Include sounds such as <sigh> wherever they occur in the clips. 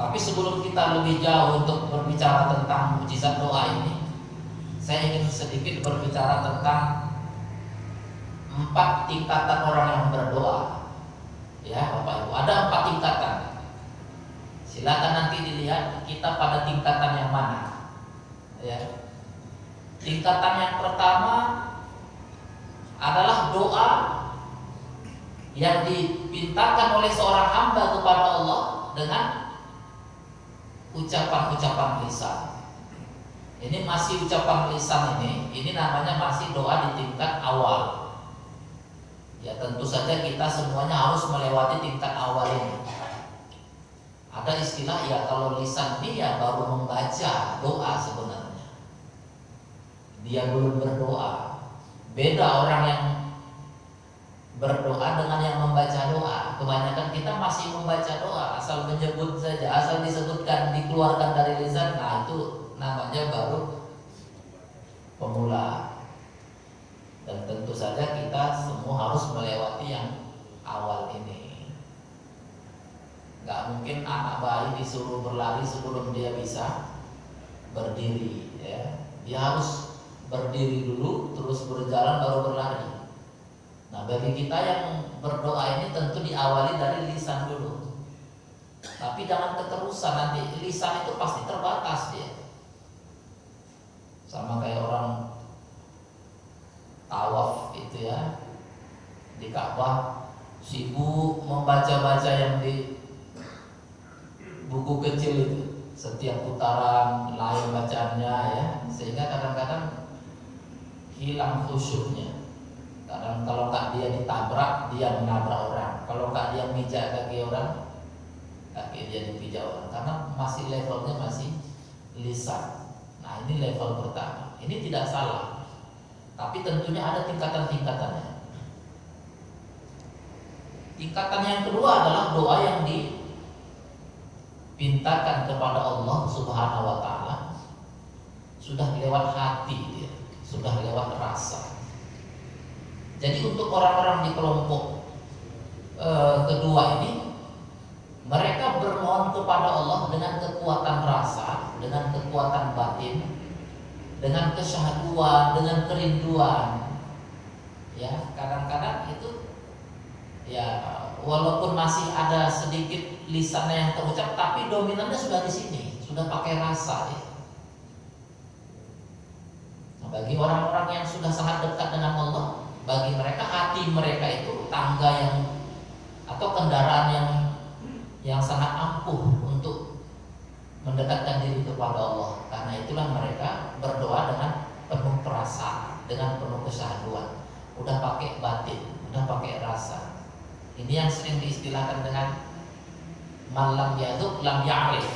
Tapi sebelum kita lebih jauh untuk berbicara tentang mujizat doa ini, saya ingin sedikit berbicara tentang empat tingkatan orang yang berdoa. Ya, Bapak Ibu, ada empat tingkatan. Silakan nanti dilihat kita pada tingkatan yang mana. Ya. Tingkatan yang pertama adalah doa yang dipintakan oleh seorang hamba kepada Allah dengan ucapan-ucapan lisan. Ini masih ucapan lisan ini, ini namanya masih doa di tingkat awal. Ya tentu saja kita semuanya harus melewati tingkat awal ini. Ada istilah ya kalau lisan ini ya baru membaca doa sebenarnya. Dia belum berdoa. Beda orang yang berdoa dengan yang membaca doa. Kebanyakan kita masih membaca doa, asal menyebut saja, asal disebutkan, dikeluarkan dari lisan, nah itu namanya baru pemula. Dan tentu saja kita semua harus melewati yang awal ini. Gak mungkin anak bayi disuruh berlari sebelum dia bisa berdiri, ya. Dia harus berdiri dulu, terus berjalan baru berlari. Nah bagi kita yang berdoa ini tentu diawali dari lisan dulu. Tapi jangan keterusan nanti lisan itu pasti terbatas dia. Sama kayak orang tawaf itu ya Di Ka'bah sibuk membaca-baca yang di buku kecil itu. Setiap putaran lain bacaannya ya. Sehingga kadang-kadang hilang khusyuknya kadang kalau nggak dia ditabrak dia menabrak orang. Kalau nggak dia mijak kaki orang kaki dia dipijak orang. Karena masih levelnya masih lisan. Nah ini level pertama. Ini tidak salah. Tapi tentunya ada tingkatan-tingkatannya. Tingkatan yang kedua adalah doa yang dipintakan kepada Allah Subhanahu wa taala. Sudah lewat hati dia sudah lewat rasa jadi untuk orang-orang di kelompok e, kedua ini mereka bermohon kepada Allah dengan kekuatan rasa, dengan kekuatan batin, dengan kesyahaduan, dengan kerinduan. Ya, kadang-kadang itu ya walaupun masih ada sedikit lisannya yang terucap tapi dominannya sudah di sini, sudah pakai rasa ya. Nah, bagi orang-orang yang sudah sangat dekat dengan Allah, bagi mereka hati mereka itu tangga yang atau kendaraan yang yang sangat ampuh untuk mendekatkan diri kepada Allah. Karena itulah mereka berdoa dengan penuh perasaan dengan penuh kesadaran udah pakai batin udah pakai rasa. Ini yang sering diistilahkan dengan malam yaduk lam ya'rif.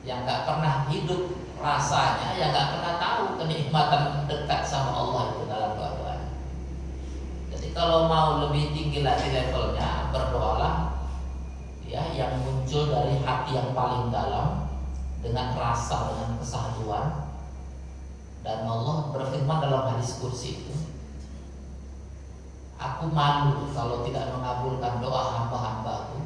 Yang gak pernah hidup rasanya yang gak pernah tahu kenikmatan dekat sama Allah itu dalam doa kalau mau lebih tinggi lagi levelnya berdoalah ya yang muncul dari hati yang paling dalam dengan rasa dengan kesahduan dan Allah berfirman dalam hadis kursi itu Aku malu kalau tidak mengabulkan doa hamba-hambaku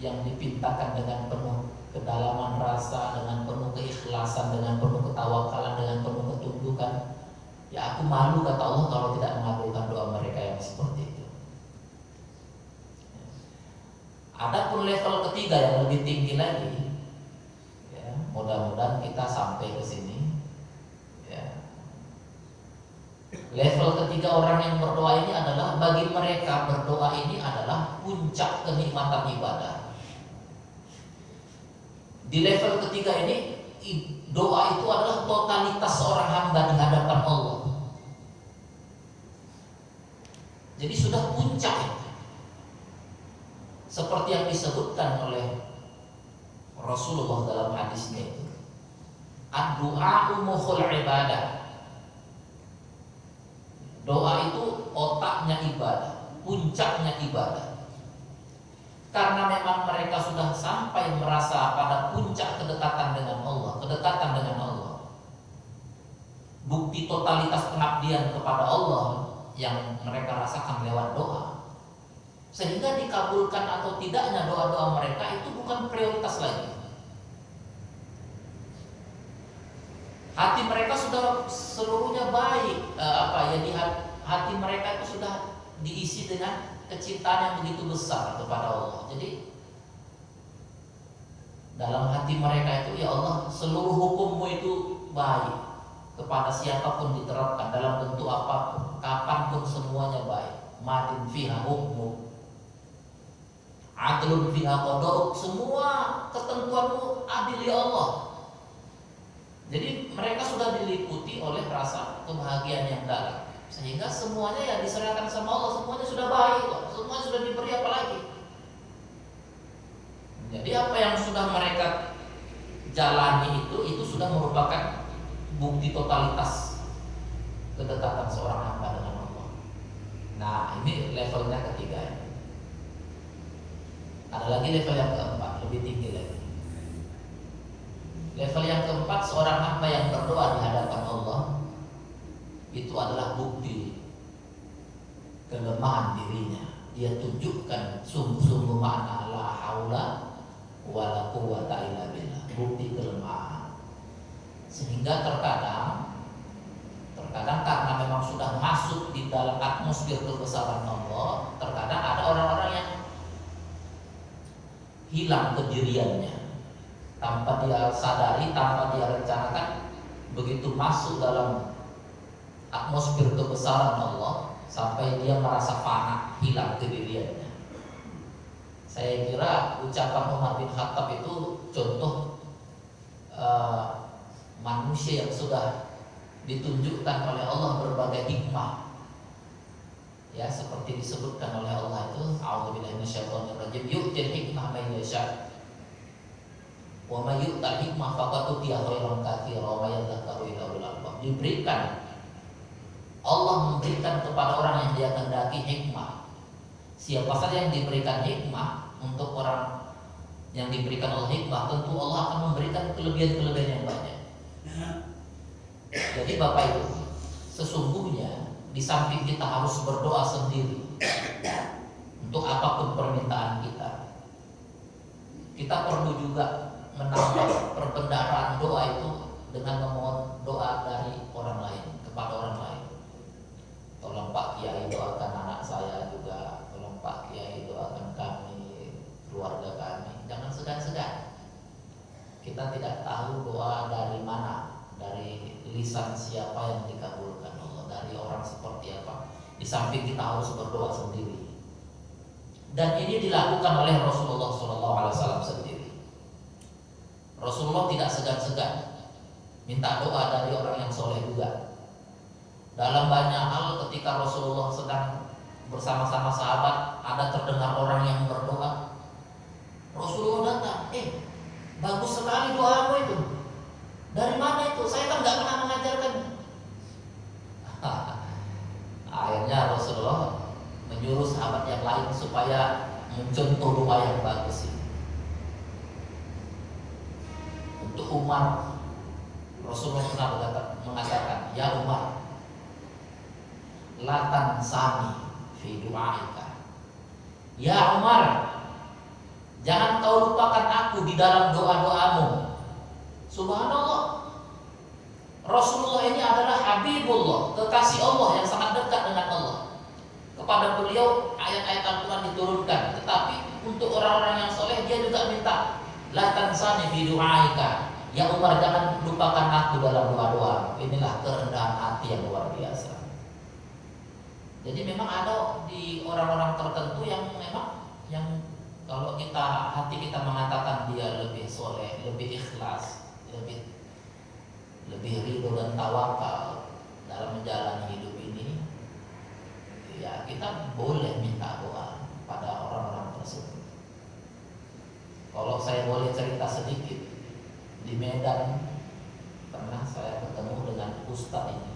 yang dipintakan dengan penuh kedalaman rasa, dengan penuh keikhlasan, dengan penuh ketawakalan, dengan penuh ketundukan Ya aku malu kata Allah kalau tidak mengabulkan doa mereka yang seperti itu. Adapun level ketiga yang lebih tinggi lagi, ya, mudah-mudahan kita sampai ke sini. Ya. Level ketiga orang yang berdoa ini adalah bagi mereka berdoa ini adalah puncak kenikmatan ibadah. Di level ketiga ini doa itu adalah totalitas seorang hamba di hadapan Allah. Jadi sudah puncak Seperti yang disebutkan oleh Rasulullah dalam hadisnya itu. Ad-du'a umuhul ibadah. Doa itu otaknya ibadah, puncaknya ibadah. Karena memang mereka sudah sampai merasa pada puncak kedekatan dengan Allah, kedekatan dengan Allah. Bukti totalitas pengabdian kepada Allah yang mereka rasakan lewat doa. Sehingga dikabulkan atau tidaknya doa-doa mereka itu bukan prioritas lagi. Hati mereka sudah seluruhnya baik, eh, apa ya di hati mereka itu sudah diisi dengan kecintaan yang begitu besar kepada Allah. Jadi dalam hati mereka itu ya Allah seluruh hukummu itu baik. Kepada siapa pun diterapkan dalam bentuk apa pun kapan pun semuanya baik. Madin fiha hukmu adlun fiha kodok semua ketentuanmu adil ya Allah. Jadi mereka sudah diliputi oleh rasa kebahagiaan yang dalam sehingga semuanya ya diserahkan sama Allah semuanya sudah baik semuanya sudah diberi apa lagi jadi apa yang sudah mereka jalani itu itu sudah merupakan bukti totalitas kedekatan seorang hamba dengan Allah. Nah, ini levelnya ketiga. Ada lagi level yang keempat, lebih tinggi lagi. Level yang keempat, seorang hamba yang berdoa di hadapan Allah itu adalah bukti kelemahan dirinya. Dia tunjukkan sungguh-sungguh makna la haula wala quwata illa billah. Bukti kelemahan. Sehingga terkadang terkadang karena memang sudah masuk di dalam atmosfer kebesaran Allah terkadang ada orang-orang yang hilang kediriannya tanpa dia sadari tanpa dia rencanakan begitu masuk dalam atmosfer kebesaran Allah sampai dia merasa fana hilang kediriannya saya kira ucapan Umar bin Khattab itu contoh uh, manusia yang sudah ditunjukkan oleh Allah berbagai hikmah. Ya, seperti disebutkan oleh Allah itu, A'udzubillahi minasyaitonirrajim, yu'til hikmah man yasha. Wa may yu'tal hikmah faqad utiya khairan katsira wa yadhakkaru ila ulul albab. Diberikan Allah memberikan kepada orang yang dia kehendaki hikmah Siapa saja yang diberikan hikmah untuk orang yang diberikan Allah hikmah, tentu Allah akan memberikan kelebihan-kelebihan yang banyak. Jadi Bapak Ibu, sesungguhnya di samping kita harus berdoa sendiri untuk apa pun permintaan kita, kita perlu juga menambah perbendaharaan doa itu dengan memohon doa dari orang lain kepada orang lain. Tolong Pak Kiai doakan anak saya juga Pak Kiai doakan kami, keluarga kami. Jangan segan-segan. Kita tidak tahu doa dari mana, dari lisan siapa yang dikabulkan Allah, dari orang seperti apa. Di samping kita harus berdoa sendiri. Dan ini dilakukan oleh Rasulullah SAW sendiri. Rasulullah tidak segan-segan minta doa dari orang yang soleh juga. Dalam banyak hal ketika Rasulullah sedang bersama-sama sahabat ada terdengar orang yang berdoa. Rasulullah datang eh bagus sekali doamu itu. Dari mana itu? Saya kan nggak pernah mengajarkan. <laughs> Akhirnya Rasulullah menyuruh sahabat yang lain supaya mencontoh doa yang bagus ini. Untuk Umar Rasulullah pernah mengatakan ya Umar latan sani fi du'aika. Ya Umar, jangan kau lupakan aku di dalam doa-doamu. Subhanallah. Rasulullah ini adalah Habibullah, kekasih Allah yang sangat dekat dengan Allah. Kepada beliau ayat-ayat Al-Quran diturunkan, tetapi untuk orang-orang yang soleh dia juga minta la tansani fi du'aika. Ya Umar jangan lupakan aku dalam doa-doa. Inilah kerendahan hati yang luar biasa. Jadi memang ada di orang-orang tertentu yang memang yang kalau kita hati kita mengatakan dia lebih soleh, lebih ikhlas, lebih lebih ridho dan tawakal dalam menjalani hidup ini, ya kita boleh minta doa pada orang-orang tersebut. Kalau saya boleh cerita sedikit di Medan pernah saya ketemu dengan ustadz ini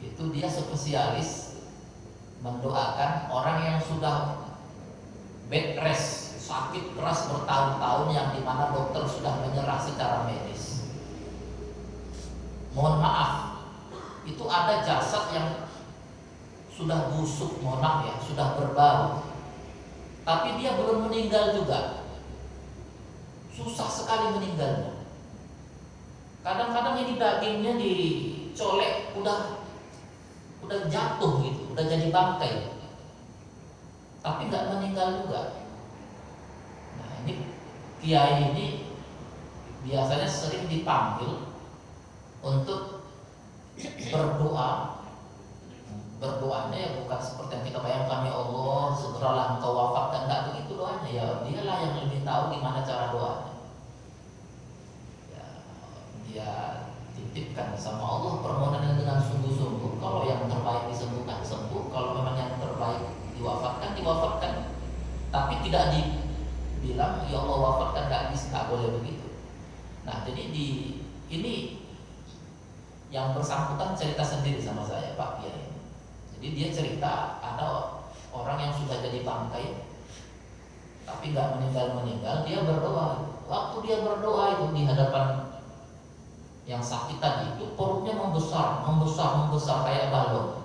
itu dia spesialis mendoakan orang yang sudah bed rest sakit keras bertahun-tahun yang di mana dokter sudah menyerah secara medis mohon maaf itu ada jasad yang sudah busuk mohon maaf ya sudah berbau tapi dia belum meninggal juga. Susah sekali meninggalnya. Kadang-kadang ini dagingnya dicolek udah udah jatuh gitu, udah jadi bangkai. Tapi nggak meninggal juga. Nah ini kiai ini biasanya sering dipanggil untuk berdoa. Berdoanya ya bukan seperti yang kita bayangkan ya Allah segeralah engkau wafatkan enggak begitu doanya. Ya dialah yang lebih tahu gimana cara doanya. Ya, dia titipkan sama Allah permohonan dengan sungguh-sungguh. Kalau yang terbaik disembuhkan sembuh kalau memang yang terbaik diwafatkan diwafatkan tapi tidak dibilang ya Allah wafatkan enggak bisa boleh begitu nah jadi di ini yang bersangkutan cerita sendiri sama saya Pak Kiai jadi dia cerita ada orang yang sudah jadi bangkai tapi nggak meninggal meninggal dia berdoa. Waktu dia berdoa itu di hadapan yang sakit tadi itu perutnya membesar, membesar, membesar kayak balon.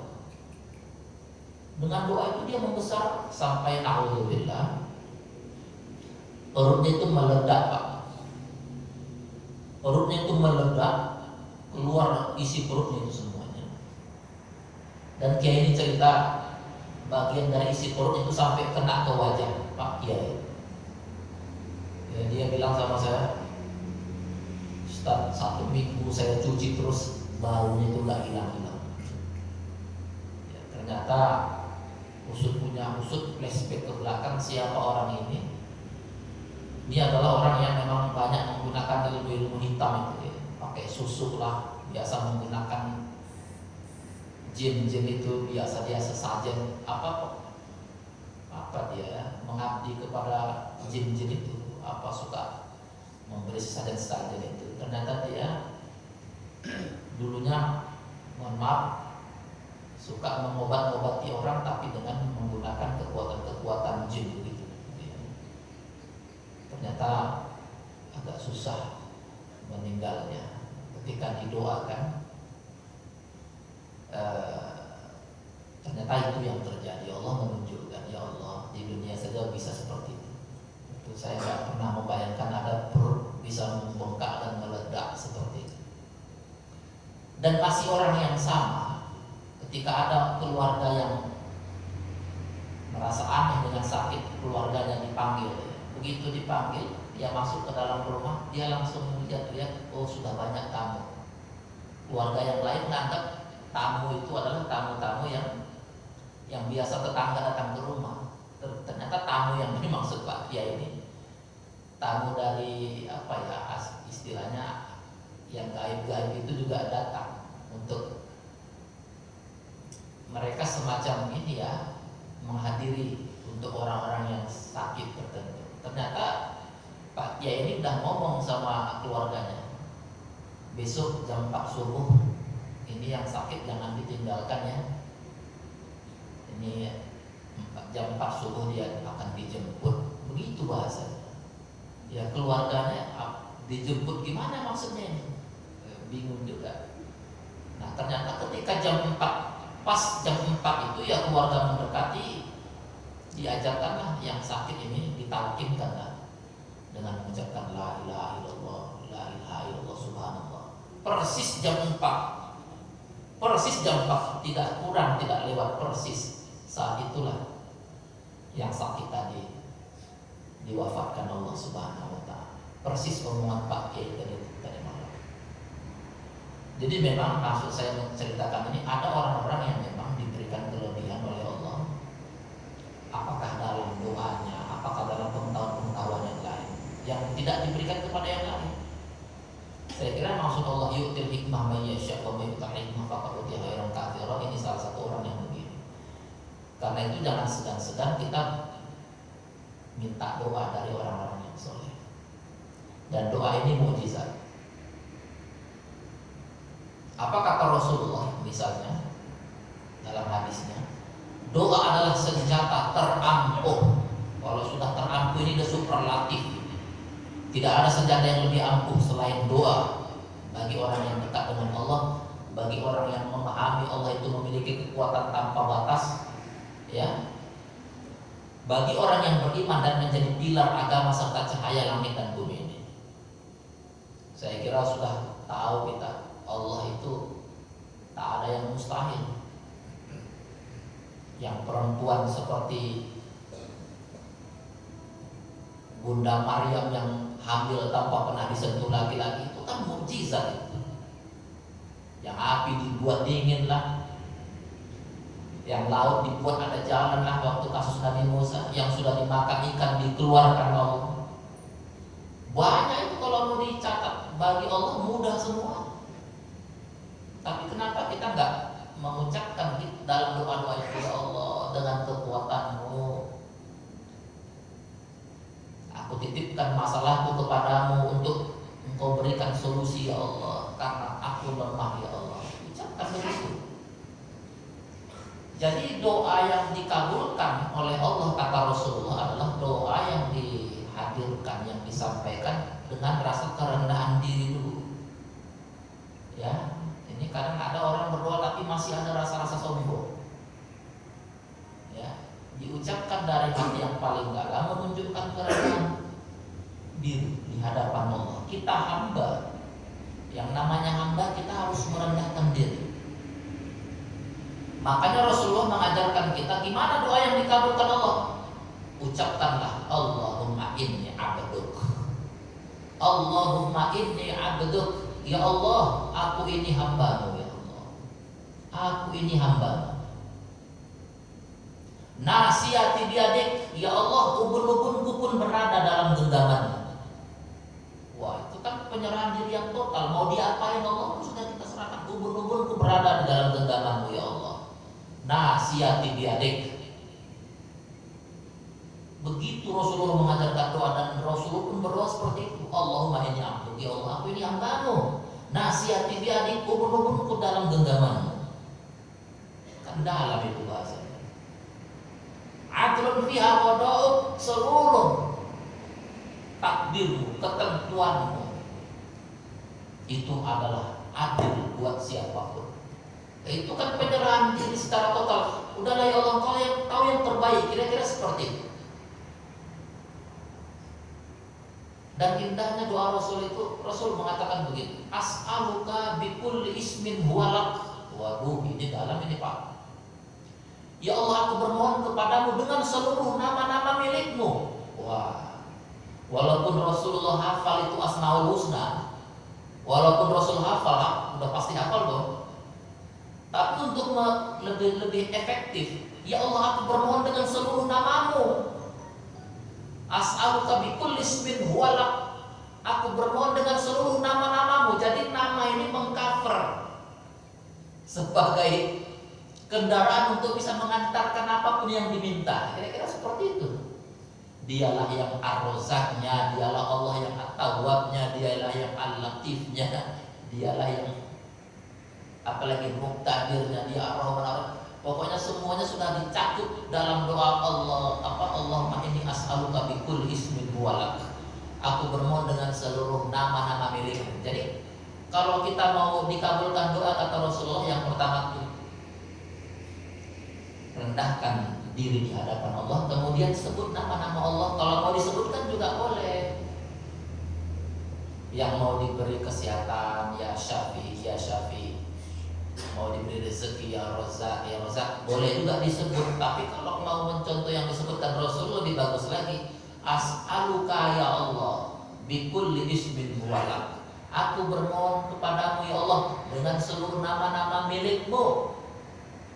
Dengan doa itu dia membesar sampai naudzubillah. Perutnya itu meledak pak. Perutnya itu meledak, keluar isi perutnya itu semua dan Kiai ini cerita bagian dari isi perut itu sampai kena ke wajah Pak Kiai. Ya, dia bilang sama saya, Ustaz satu minggu saya cuci terus baunya itu nggak hilang-hilang. Ya, ternyata usut punya usut flashback ke belakang siapa orang ini. Ini adalah orang yang memang banyak menggunakan ilmu-ilmu hitam itu ya. Pakai susuk lah, biasa menggunakan jin-jin itu biasa-biasa saja apa apa dia mengabdi kepada jin-jin itu apa suka memberi saja-saja itu ternyata dia dulunya mohon maaf suka mengobat-obati orang tapi dengan menggunakan kekuatan-kekuatan jin begitu ternyata agak susah meninggalnya. Ketika didoakan Eh, ternyata itu yang terjadi. Allah menunjukkan ya Allah di dunia saja bisa seperti itu. Itu saya nggak pernah membayangkan ada perut bisa membengkak dan meledak seperti itu. Dan masih orang yang sama ketika ada keluarga yang merasa aneh dengan sakit keluarganya dipanggil begitu dipanggil dia masuk ke dalam rumah dia langsung melihat lihat oh sudah banyak tamu keluarga yang lain menganggap tamu itu adalah tamu-tamu yang yang biasa tetangga datang ke rumah. Ternyata tamu yang dimaksud Pak Kiai ini tamu dari apa ya istilahnya yang gaib-gaib itu juga datang untuk semacam ini ya menghadiri untuk orang-orang yang sakit tertentu. Ternyata Pak Kiai ini udah ngomong sama keluarganya besok jam 4 subuh ini yang sakit jangan ditinggalkan ya. Ini jam 4 subuh dia akan dijemput. Begitu bahasa ya keluarganya dijemput gimana maksudnya ini? Eh, bingung juga. Nah ternyata ketika jam 4 pas jam 4 itu ya keluarga mendekati diajarkanlah yang sakit ini ditalkinkan dengan mengucapkan la ilaha illallah la ilaha illallah subhanallah persis jam 4 persis jam tidak kurang tidak lewat persis saat itulah yang sakit tadi diwafatkan Allah Subhanahu wa taala. Persis omongan Pak Kiai tadi. Jadi memang maksud saya menceritakan ini ada orang-orang yang memang diberikan kelebihan oleh Allah. Apakah dalam doanya, apakah dalam pengetahuan-pengetahuan yang lain yang tidak diberikan kepada yang lain. Saya kira maksud Allah yu'til hikmah man yasha wa may yu'tal hikmah faqad utiya khairan katsira ini salah satu orang yang begini. Karena itu jangan segan-segan kita minta doa dari orang-orang yang soleh. Dan doa ini mujizat. Apa kata Rasulullah misalnya dalam hadisnya? Doa adalah senjata terampuh. Kalau sudah terampuh ini sudah superlatif tidak ada senjata yang lebih ampuh selain doa bagi orang yang dekat dengan Allah, bagi orang yang memahami Allah itu memiliki kekuatan tanpa batas, ya. bagi orang yang beriman dan menjadi pilar agama serta cahaya langit dan bumi ini. Saya kira sudah tahu kita Allah itu tak ada yang mustahil. Yang perempuan seperti Bunda Maryam yang hamil tanpa pernah disentuh laki-laki itu kan mukjizat itu. Yang api dibuat dingin lah, yang laut dibuat ada jalan lah waktu kasus Nabi Musa. Yang sudah dimakan ikan dikeluarkan Allah banyak itu kalau mau dicatat. Bagi Allah mudah semua tapi kenapa kita nggak mengucapkan dalam doa-doa ya Allah dengan kekuatanmu aku titipkan masalahku kepadamu untuk engkau berikan solusi ya Allah karena aku lemah ya Allah. Ucapkan begitu. Jadi doa yang dikabulkan oleh Allah kata Rasulullah adalah doa yang dihadirkan, yang disampaikan dengan rasa kerendahan diri dulu. Ya, kadang ada orang berdoa tapi masih ada rasa-rasa sombong. Ya, diucapkan dari hati yang paling dalam menunjukkan kerendahan diri di hadapan Allah. Kita hamba, yang namanya hamba kita harus merendahkan diri. Makanya Rasulullah mengajarkan kita gimana doa yang dikabulkan Allah. Ucapkanlah Allahumma inni abduk. Allahumma inni abduk. Ya Allah, aku ini hambamu ya Allah. Aku ini hambamu. Nasihati diadik, ya Allah, ubun-ubunku pun berada dalam genggamannya. Wah, itu kan penyerahan diri yang total. Mau diapain Allah sudah kita serahkan. Ubun-ubunku berada di dalam genggamanmu ya Allah nasihati adik Begitu Rasulullah mengajarkan doa dan Rasulullah pun berdoa seperti itu. Allahumma ini aku, ya Allah aku ini hambamu. Nasihati adik ubun-ubunku dalam genggamanmu. Kan dalam itu bahasa. Adrun fiha wada'uk seluruh takdirmu, ketentuanmu itu adalah adil buat siapa pun. Itu kan penyerahan diri secara total. Udahlah ya Allah, kau yang tahu yang terbaik. Kira-kira seperti itu. Dan indahnya doa Rasul itu, Rasul mengatakan begitu. As'aluka bikul ismin huwalak. Waduh, ini dalam ini Pak. Ya Allah, aku bermohon kepadamu dengan seluruh nama-nama milikmu. Wah, walaupun Rasulullah hafal itu asmaul husna, walaupun Rasul hafal, udah pasti hafal dong. Tapi untuk lebih lebih efektif, ya Allah aku bermohon dengan seluruh namamu. As'aluka bikul ismin huwalak. Aku bermohon dengan seluruh nama-namamu. Jadi nama ini mengcover sebagai kendaraan untuk bisa mengantarkan apa pun yang diminta. Kira-kira seperti itu. Dialah yang ar-rozaknya, dialah Allah yang at-tawwabnya, dialah yang al-latifnya, dialah yang apalagi muktadirnya dia ar-rahman pokoknya semuanya sudah dicakup dalam doa Allah. Apa Allah ini as'aluka bikul ismin walak aku bermohon dengan seluruh nama-nama milikmu. Jadi kalau kita mau dikabulkan doa kata Rasulullah yang pertama itu rendahkan diri di hadapan Allah. Kemudian sebut nama-nama Allah. Kalau mau disebutkan juga boleh. Yang mau diberi kesehatan ya syafi ya syafi mau diberi rezeki ya rozak ya rozak boleh juga disebut tapi kalau mau mencontoh yang disebutkan Rasul lebih bagus lagi. As'aluka ya Allah bikulli ismin huwalak aku bermohon kepadamu ya Allah dengan seluruh nama-nama milikmu.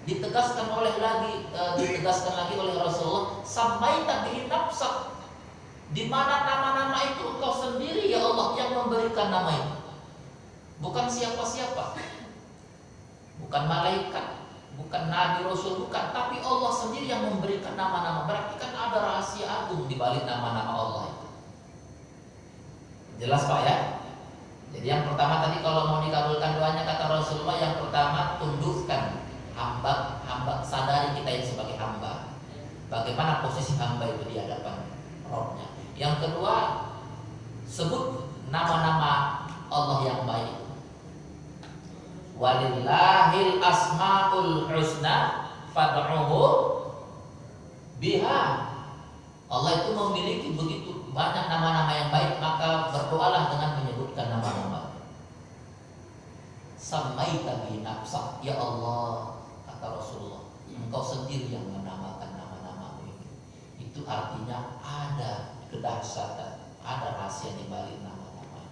Ditegaskan oleh lagi uh, ditegaskan lagi oleh Rasulullah sampai tadi nafsak. Di mana nama-nama itu engkau sendiri ya Allah yang memberikan nama itu. Bukan siapa-siapa bukan malaikat, bukan nabi rasul, bukan, tapi Allah sendiri yang memberikan nama-nama. Berarti kan ada rahasia agung di balik nama-nama Allah itu. Jelas Pak ya? Jadi yang pertama tadi kalau mau dikabulkan doanya kata Rasulullah yang pertama tundukkan hamba hamba sadari kita yang sebagai hamba. Bagaimana posisi hamba itu di hadapan Rohnya. Yang kedua sebut nama-nama Allah yang baik walillahil asmaul husna fad'uhu biha. Allah itu memiliki begitu banyak nama-nama yang baik maka berdoalah dengan menyebutkan nama-nama. Samaita bi nafsa. Ya Allah kata Rasulullah engkau sendiri yang menamakan nama-nama ini. Itu artinya ada kedahsyatan ada rahasia di balik nama-nama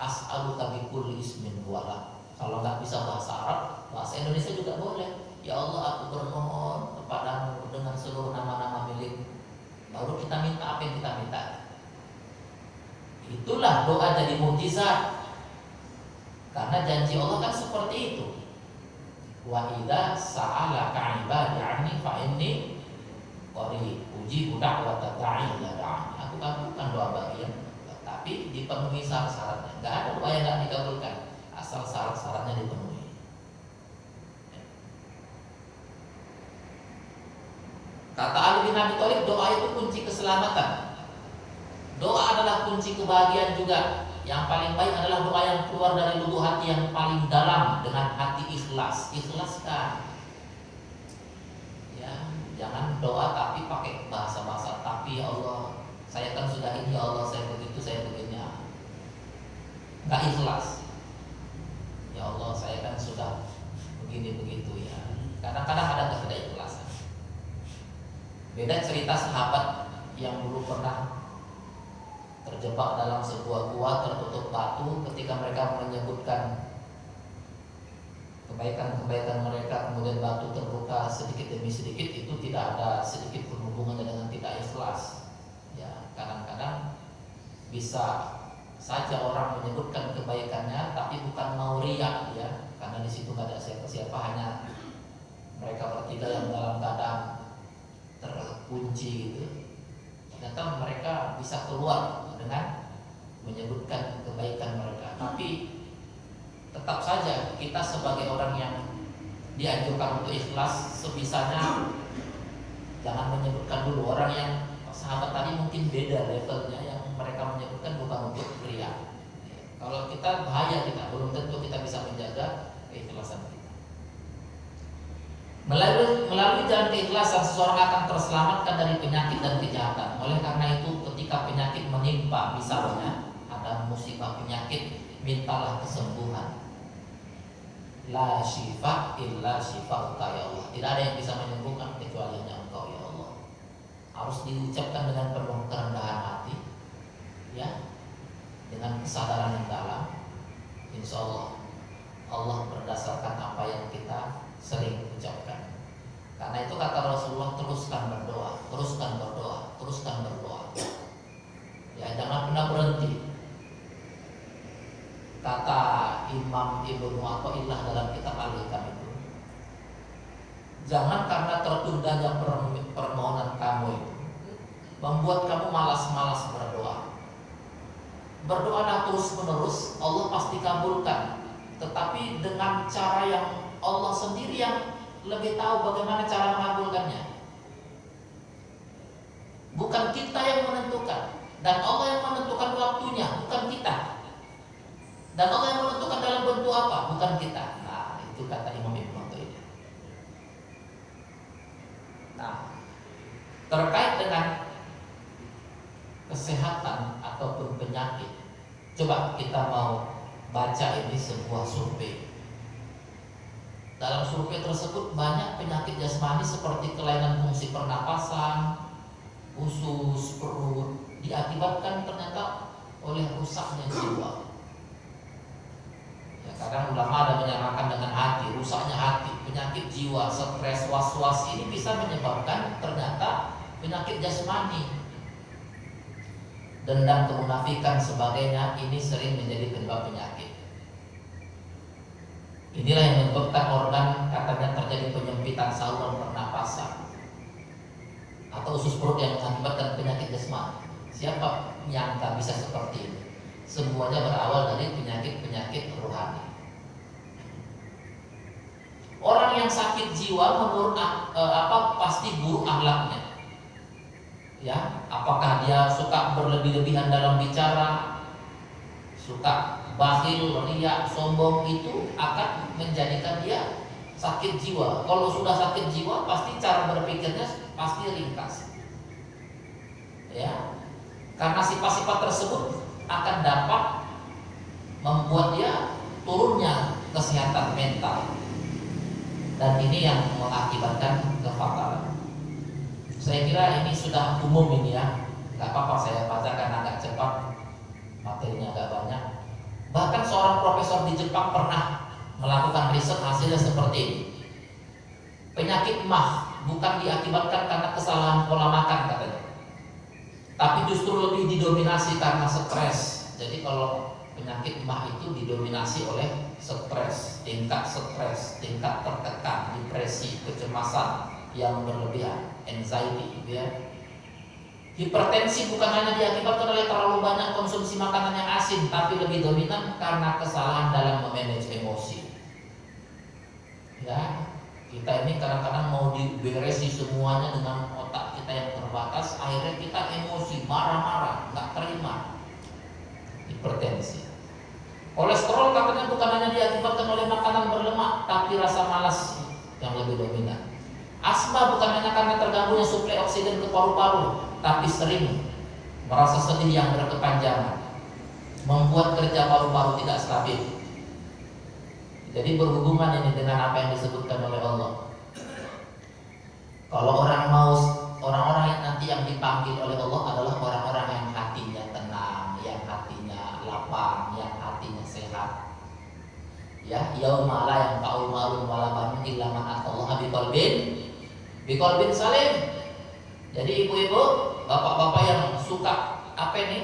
as'aluka bi kulli ismin wala kalau nggak bisa bahasa Arab bahasa Indonesia juga boleh ya Allah aku bermohon kepadamu dengan seluruh nama-nama milikmu Baru kita minta apa yang kita minta. Itulah doa jadi mukjizat. Karena janji Allah kan seperti itu. Wa idza sa'alaka ibadi anni fa inni qarib uji budak wa tada'i la da'ani. Aku kabulkan doa bagian tapi dipenuhi syarat-syaratnya. Enggak ada doa yang enggak dikabulkan asal syarat-syaratnya dipenuhi. Kata Ali bin Abi Thalib, doa itu kunci keselamatan. Doa adalah kunci kebahagiaan juga. Yang paling baik adalah doa yang keluar dari lubuk hati yang paling dalam dengan hati ikhlas. Ikhlaskan. Ya, jangan doa tapi pakai bahasa-bahasa tapi ya Allah, saya kan sudah ini ya Allah, saya begitu, saya begini. Enggak ikhlas. Ya Allah, saya kan sudah begini begitu ya. Kadang-kadang ada ketidakikhlasan. Beda cerita sahabat yang dulu pernah terjebak dalam sebuah gua tertutup batu ketika mereka menyebutkan kebaikan-kebaikan mereka kemudian batu terbuka sedikit demi sedikit itu tidak ada sedikit pun hubungannya dengan tidak ikhlas ya kadang-kadang bisa saja orang menyebutkan kebaikannya tapi bukan mau riak ya karena di situ nggak ada siapa-siapa hanya mereka bertiga yang dalam keadaan terkunci gitu. Ternyata mereka bisa keluar dengan menyebutkan kebaikan mereka. Tapi tetap saja kita sebagai orang yang dianjurkan untuk ikhlas sebisanya jangan menyebutkan dulu. Orang yang sahabat tadi mungkin beda levelnya mereka menyebutkan bukan untuk pria kalau kita bahaya kita belum tentu kita bisa menjaga keikhlasan kita Melalui, melalui jalan keikhlasan seseorang akan terselamatkan dari penyakit dan kejahatan. Oleh karena itu ketika penyakit menimpa misalnya ada musibah penyakit, mintalah kesembuhan. La syifa illa syifa ya Allah. Tidak ada yang bisa menyembuhkan kecuali Engkau ya Allah. Harus diucapkan dengan penuh kerendahan hati, ya, dengan kesadaran yang dalam. Insya Allah Allah berdasarkan apa yang kita sering ucapkan. Karena itu kata Rasulullah teruskan berdoa, teruskan berdoa, teruskan berdoa. Ya jangan pernah berhenti. Kata Imam Ibnu Athaillah dalam kitab Al-Hikam itu. Jangan karena tertundanya permohonan kamu itu membuat kamu malas-malas berdoa. Berdoalah terus menerus, Allah pasti kabulkan. Tetapi dengan cara yang Allah sendiri yang lebih tahu bagaimana cara mengabulkannya. Bukan kita yang menentukan dan Allah yang menentukan waktunya, bukan kita. Dan Allah yang menentukan dalam bentuk apa, bukan kita. Nah, itu kata Imam ini. Nah, terkait dengan kesehatan ataupun penyakit, coba kita mau baca ini sebuah survei dalam survei tersebut banyak penyakit jasmani seperti kelainan fungsi pernapasan, usus, perut diakibatkan ternyata oleh rusaknya jiwa. Ya, kadang ulama ada menyamakan dengan hati, rusaknya hati, penyakit jiwa, stres, was-was ini bisa menyebabkan ternyata penyakit jasmani. Dendam, kemunafikan, sebagainya ini sering menjadi penyebab penyakit. Inilah yang menyebabkan organ katanya terjadi penyempitan saluran pernapasan atau usus perut yang mengakibatkan penyakit jasmani. Siapa yang tak bisa seperti ini? Semuanya berawal dari penyakit-penyakit rohani. Orang yang sakit jiwa menurut eh, apa pasti buruk akhlaknya. Ya, apakah dia suka berlebih-lebihan dalam bicara, suka bakhil, riak, sombong itu akan menjadikan dia sakit jiwa. Kalau sudah sakit jiwa, pasti cara berpikirnya pasti ringkas. ya karena sifat-sifat tersebut akan dapat membuat dia turunnya kesehatan mental dan ini yang mengakibatkan kefatalan. Saya kira ini sudah umum ini ya, nggak apa-apa saya bacakan agak cepat, materinya agak banyak. Bahkan seorang profesor di Jepang pernah melakukan riset hasilnya seperti ini. Penyakit mah bukan diakibatkan karena kesalahan pola makan katanya, tapi justru lebih didominasi karena stres. Jadi kalau penyakit mah itu didominasi oleh stres, tingkat stres, tingkat tertekan, depresi, kecemasan yang berlebihan, anxiety, gitu ya. Hipertensi bukan hanya diakibatkan oleh terlalu banyak konsumsi makanan yang asin, tapi lebih dominan karena kesalahan dalam memanage emosi. Ya, kita ini kadang-kadang mau diberesi semuanya dengan otak kita yang terbatas, akhirnya kita emosi, marah-marah, nggak terima. Hipertensi. Kolesterol katanya bukan hanya diakibatkan oleh makanan berlemak, tapi rasa malas yang lebih dominan. Asma bukan hanya karena terganggunya suplai oksigen ke paru-paru, tapi sering merasa sedih yang berkepanjangan, membuat kerja paru-paru tidak stabil. Jadi berhubungan ini dengan apa yang disebutkan oleh Allah. Kalau orang mau orang-orang yang nanti yang dipanggil oleh Allah adalah orang-orang yang hatinya tenang, yang hatinya lapang, yang hatinya sehat. Ya, yauma la yang kau malu wala banun illa man atallaha biqalbin biqalbin salim. Jadi ibu-ibu, bapak-bapak yang suka apa ini?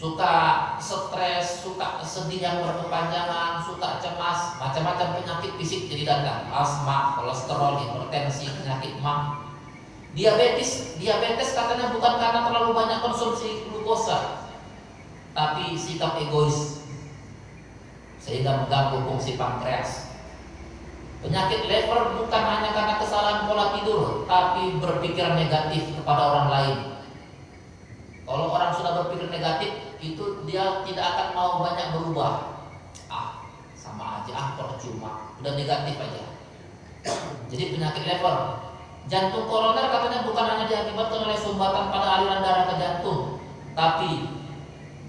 Suka stres, suka sedih yang berkepanjangan, suka cemas, macam-macam penyakit fisik jadi datang. Asma, kolesterol, hipertensi, penyakit mah. Diabetes, diabetes katanya bukan karena terlalu banyak konsumsi glukosa, tapi sikap egois sehingga mengganggu fungsi pankreas. Penyakit liver bukan hanya karena kesalahan pola tidur, tapi berpikiran negatif kepada orang lain. Kalau orang sudah berpikir negatif, itu dia tidak akan mau banyak berubah. Ah, sama aja, ah percuma, udah negatif aja. Jadi penyakit liver, jantung koroner katanya bukan hanya diakibatkan oleh sumbatan pada aliran darah ke jantung, tapi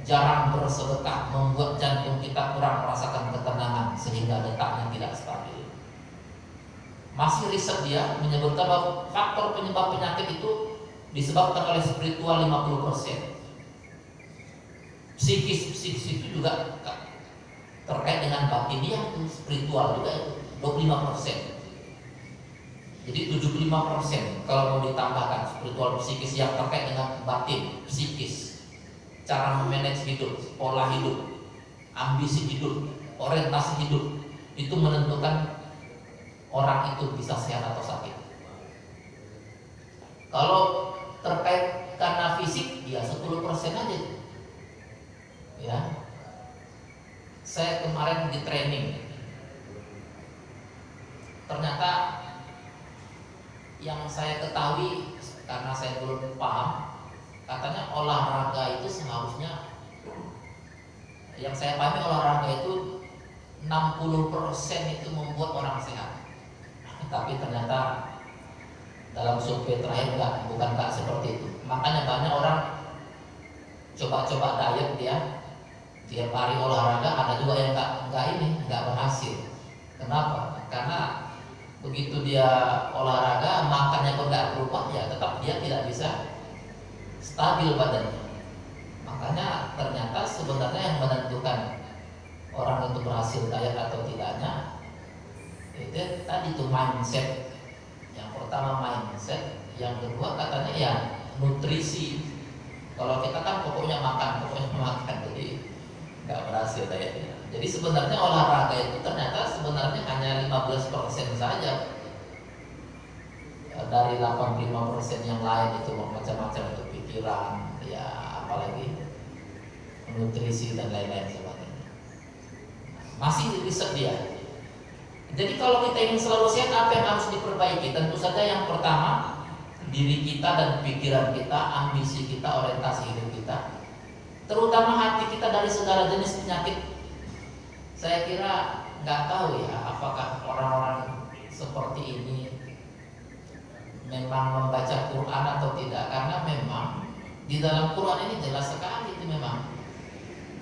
jarang bersedekah membuat jantung kita kurang merasakan ketenangan sehingga detaknya tidak stabil. Masih riset dia menyebutkan bahwa faktor penyebab penyakit itu disebabkan oleh spiritual 50%. Psikis psikis itu juga terkait dengan batin dia itu spiritual juga itu 25%. Jadi 75% kalau mau ditambahkan spiritual psikis yang terkait dengan batin, psikis cara memanage hidup, pola hidup, ambisi hidup, orientasi hidup itu menentukan orang itu bisa sehat atau sakit. Kalau terkait karena fisik, ya 10% aja. Ya. Saya kemarin di training. Ternyata yang saya ketahui karena saya belum paham katanya olahraga itu seharusnya yang saya pahami olahraga itu 60% itu membuat orang sehat tapi ternyata dalam survei terakhir enggak bukan enggak seperti itu. Makanya banyak orang coba-coba diet dia tiap hari olahraga ada juga yang enggak enggak ini enggak berhasil. Kenapa? Karena begitu dia olahraga makannya kok enggak berubah ya tetap dia tidak bisa stabil badannya. Makanya ternyata sebenarnya yang menentukan orang itu berhasil kaya atau tidaknya itu tadi itu mindset. Yang pertama mindset, yang kedua katanya ya nutrisi. Kalau kita kan pokoknya makan, pokoknya <laughs> makan, jadi nggak berhasil kayaknya. Jadi sebenarnya olahraga itu ternyata sebenarnya hanya 15% saja dari 85% yang lain itu macam-macam itu pikiran, ya apalagi nutrisi dan lain-lain sebagainya. Masih riset dia. Jadi kalau kita ingin selalu sehat, apa yang harus diperbaiki? Tentu saja yang pertama diri kita dan pikiran kita, ambisi kita, orientasi hidup kita, terutama hati kita dari segala jenis penyakit. Saya kira nggak tahu ya apakah orang-orang seperti ini memang membaca Quran atau tidak karena memang di dalam Quran ini jelas sekali itu memang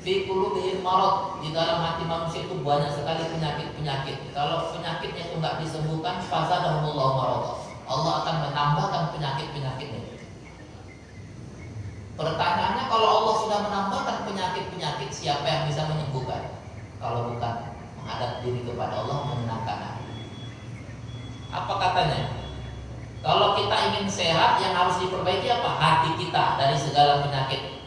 fi qulubihim marad. Di dalam hati manusia itu banyak sekali penyakit-penyakit. Kalau penyakitnya itu nggak disembuhkan fazadahumullahu marad. Allah akan menambahkan penyakit-penyakitnya. Pertanyaannya kalau Allah sudah menambahkan penyakit-penyakit siapa yang bisa menyembuhkan? Kalau bukan menghadap diri kepada Allah menenangkan hati apa katanya? Kalau kita ingin sehat, yang harus diperbaiki apa? Hati kita dari segala penyakit.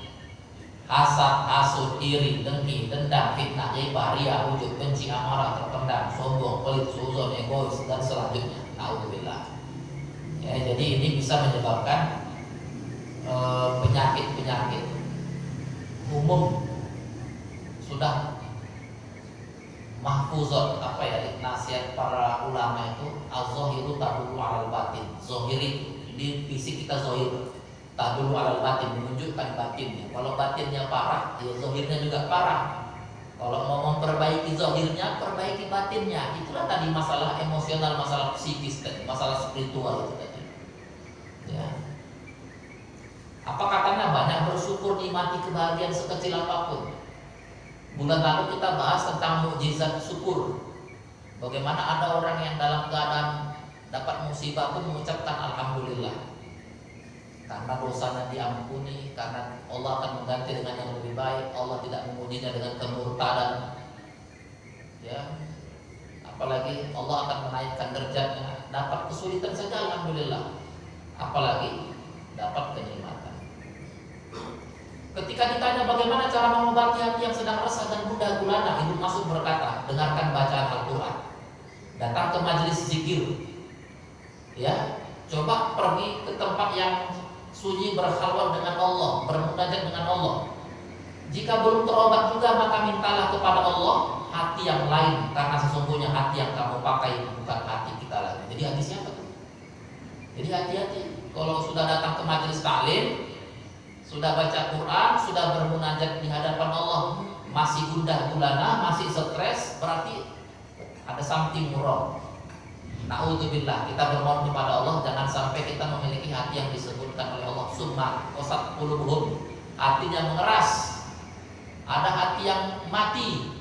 Hasad, hasud, iri, dengki, dendam, fitnah, iba, ria, wujud, benci, amarah, terpendam, sombong, pelit, suzon, egois, dan selanjutnya. Naudzubillah. Ya, jadi ini bisa menyebabkan eh, penyakit-penyakit umum sudah mahfuzat apa ya nasihat para ulama itu az-zahiru tadulu alal batin zahiri di fisik kita zahir tadulu alal batin menunjukkan batinnya. Kalau batinnya parah ya zahirnya juga parah. Kalau mau memperbaiki zahirnya perbaiki batinnya. Itulah tadi masalah emosional masalah psikis masalah spiritual itu tadi. Ya. Apa katanya? Banyak bersyukur nikmati kebahagiaan sekecil apa pun. Bulan lalu kita bahas tentang mukjizat syukur. Bagaimana ada orang yang dalam keadaan dapat musibah pun mengucapkan alhamdulillah. Karena dosanya diampuni, karena Allah akan mengganti dengan yang lebih baik. Allah tidak mengujinya dengan kemurtadan. Ya, apalagi Allah akan menaikkan derajatnya. Dapat kesulitan saja alhamdulillah. Apalagi dapat kenikmatan. Ketika ditanya bagaimana cara mengobati hati yang sedang resah dan mudah gulana, Ibu Masud berkata, dengarkan bacaan Al-Quran. Datang ke majelis zikir. Ya, coba pergi ke tempat yang sunyi berhalwat dengan Allah, bermunajat dengan Allah. Jika belum terobat juga maka mintalah kepada Allah hati yang lain karena sesungguhnya hati yang kamu pakai bukan hati kita lagi. Jadi hati siapa tuh? Jadi hati-hati. Kalau sudah datang ke majelis taklim, sudah baca Quran, sudah bermunajat di hadapan Allah, masih gundah gulana, masih stres, berarti ada something wrong. Naudzubillah, kita bermohon kepada Allah jangan sampai kita memiliki hati yang disebutkan oleh Allah summa qasat qulubuhum. Hatinya mengeras. Ada hati yang mati,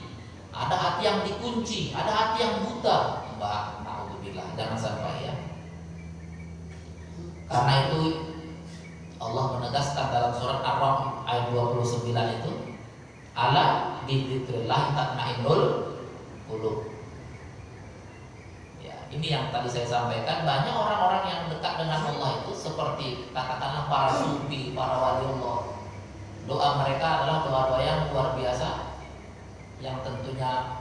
ada hati yang dikunci, ada hati yang buta. Mbak, naudzubillah, jangan sampai ya. Karena itu Allah menegaskan dalam surat Ar-Rum ayat 29 itu ala bidzikrillah tatmainnul qulub. Ini yang tadi saya sampaikan banyak orang-orang yang dekat dengan Allah itu seperti katakanlah para sufi, para wali Allah. Doa mereka adalah doa-doa yang luar biasa yang tentunya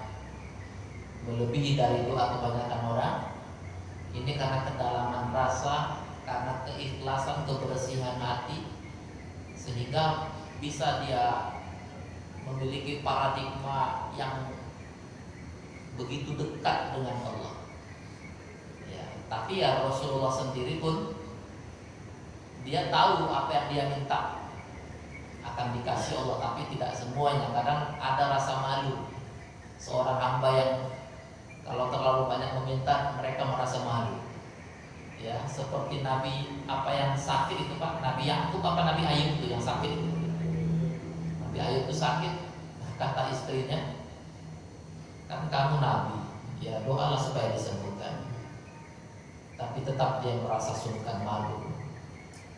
melebihi dari doa kebanyakan orang. Ini karena kedalaman rasa karena keikhlasan kebersihan hati sehingga bisa dia memiliki paradigma yang begitu dekat dengan Allah. Tapi ya Rasulullah sendiri pun dia tahu apa yang dia minta. Akan dikasih Allah, tapi tidak semuanya. Kadang ada rasa malu. Seorang hamba yang kalau terlalu banyak meminta mereka merasa malu. Ya seperti Nabi apa yang sakit itu Pak? Nabi Yakub apa Nabi Ayub itu yang sakit Nabi Ayub itu sakit kata istrinya kan kamu Nabi. Ya doalah supaya disembuhkan tapi tetap dia merasa sungkan malu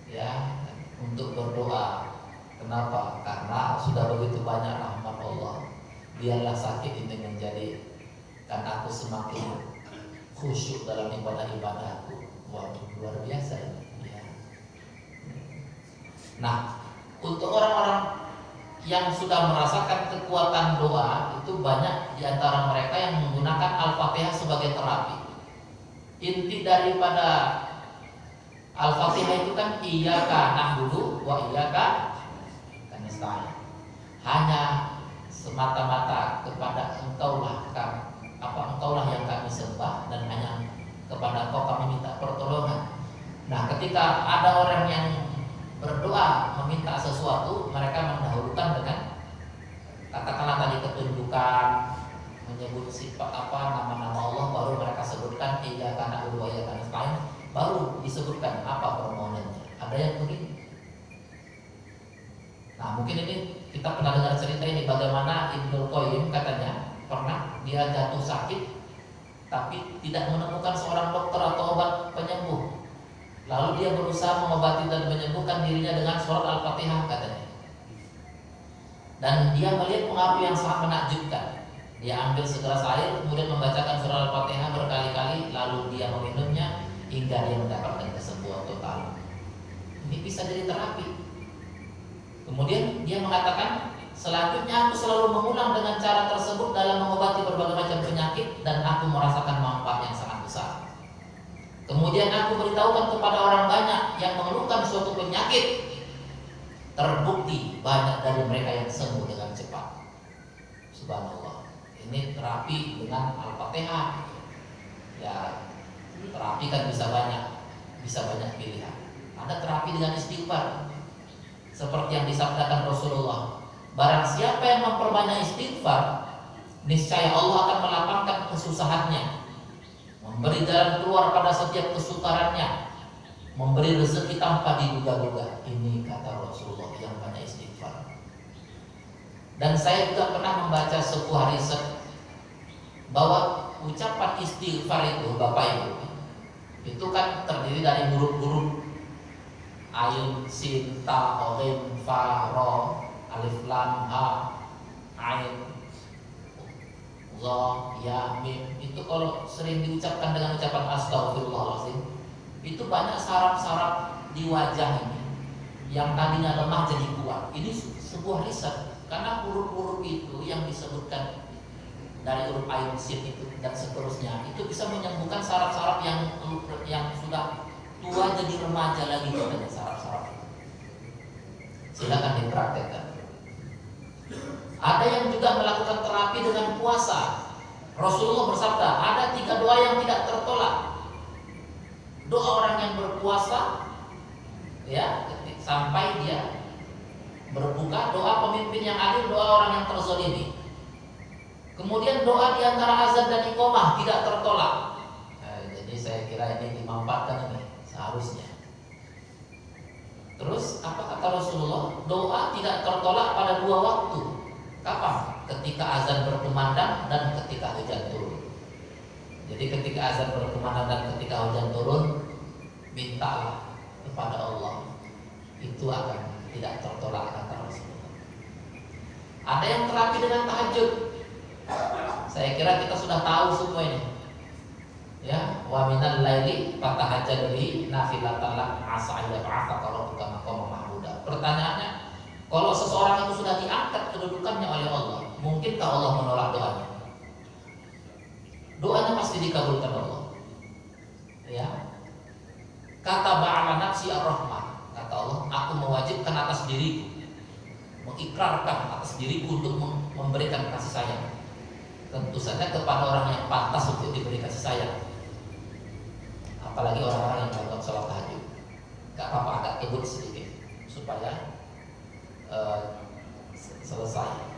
ya untuk berdoa kenapa karena sudah begitu banyak rahmat Allah biarlah sakit ini menjadi kan aku semakin khusyuk dalam ibadah ibadahku Waduh, luar biasa ini. Ya. Nah, untuk orang-orang yang sudah merasakan kekuatan doa itu banyak di antara mereka yang menggunakan Al-Fatihah sebagai terapi. Inti daripada Al-Fatihah itu kan iyyaka dulu, wa iyyaka nasta'in. Hanya semata-mata kepada engkaulah apa engkaulah yang kami sembah dan hanya kepada engkau kami minta pertolongan. Nah, ketika ada orang yang berdoa meminta sesuatu, mereka mendahulukan dengan katakanlah tadi ketunjukan, menyebut sifat apa kaidah tanah ulu ayat tanah lain baru disebutkan apa permohonannya. Ada yang begini? Nah mungkin ini kita pernah dengar cerita ini bagaimana Ibnu Qayyim katanya pernah dia jatuh sakit tapi tidak menemukan seorang dokter atau obat penyembuh. Lalu dia berusaha mengobati dan menyembuhkan dirinya dengan surat Al-Fatihah katanya. Dan dia melihat pengaruh yang sangat menakjubkan dia ambil segelas air, kemudian membacakan surat Al-Fatihah berkali-kali, lalu dia meminumnya hingga dia mendapatkan kesembuhan total. Ini bisa jadi terapi. Kemudian dia mengatakan, selanjutnya aku selalu mengulang dengan cara tersebut dalam mengobati berbagai macam penyakit dan aku merasakan manfaat yang sangat besar. Kemudian aku beritahukan kepada orang banyak yang mengeluhkan suatu penyakit terbukti banyak dari mereka yang sembuh dengan cepat. Subhanallah. Ini terapi dengan Al-Fatihah. Ya, terapi kan bisa banyak, bisa banyak pilihan. Ada terapi dengan istighfar. Seperti yang disabdakan Rasulullah. Barang siapa yang memperbanyak istighfar, niscaya Allah akan melapangkan kesusahannya, memberi jalan keluar pada setiap kesukarannya, memberi rezeki tanpa diduga-duga. Ini kata Rasulullah yang banyak istighfar. Dan saya juga pernah membaca sebuah riset bahwa ucapan istighfar itu Bapak Ibu itu kan terdiri dari huruf-huruf ayun, sin, ta, olim, fa, ro, alif, lam, ha, ain, za, ya, mim. Itu kalau sering diucapkan dengan ucapan astagfirullahaladzim itu banyak saraf-saraf di wajah ini yang tadinya lemah jadi kuat. Ini sebuah riset karena huruf-huruf itu yang disebutkan dari huruf ayun sin itu dan seterusnya itu bisa menyembuhkan saraf-saraf yang yang sudah tua jadi remaja lagi katanya saraf-saraf. Silakan dipraktekkan. Ada yang juga melakukan terapi dengan puasa. Rasulullah bersabda, ada tiga doa yang tidak tertolak doa orang yang berpuasa ya sampai dia berbuka doa pemimpin yang adil doa orang yang terzolimi kemudian doa di antara azan dan iqomah tidak tertolak. Nah, jadi saya kira ini dimanfaatkan ini seharusnya. Terus apa kata Rasulullah? Doa tidak tertolak pada dua waktu. Kapan? Ketika azan berkumandang dan ketika hujan turun. Jadi ketika azan berkumandang dan ketika hujan turun mintalah kepada Allah. Itu akan tidak tertolak kata Rasulullah. Ada yang terapi dengan tahajud. Saya kira kita sudah tahu semua ini. Ya, wa minal laili fatahajjad bihi nafilatan lak asa ba'athaka rabbuka maqama mahmuda. Pertanyaannya, kalau seseorang itu sudah diangkat kedudukannya oleh Allah, mungkinkah Allah menolak doanya? Doanya pasti dikabulkan Allah. Ya, Kata ba'ala nafsi ar-rahmah Kata Allah, aku mewajibkan atas diriku Mengikrarkan atas diriku untuk memberikan kasih sayang Tentu saja kepada orang yang pantas untuk diberi kasih sayang Apalagi orang-orang yang melakukan sholat tahajud Gak apa-apa agak kebut sedikit Supaya uh, selesai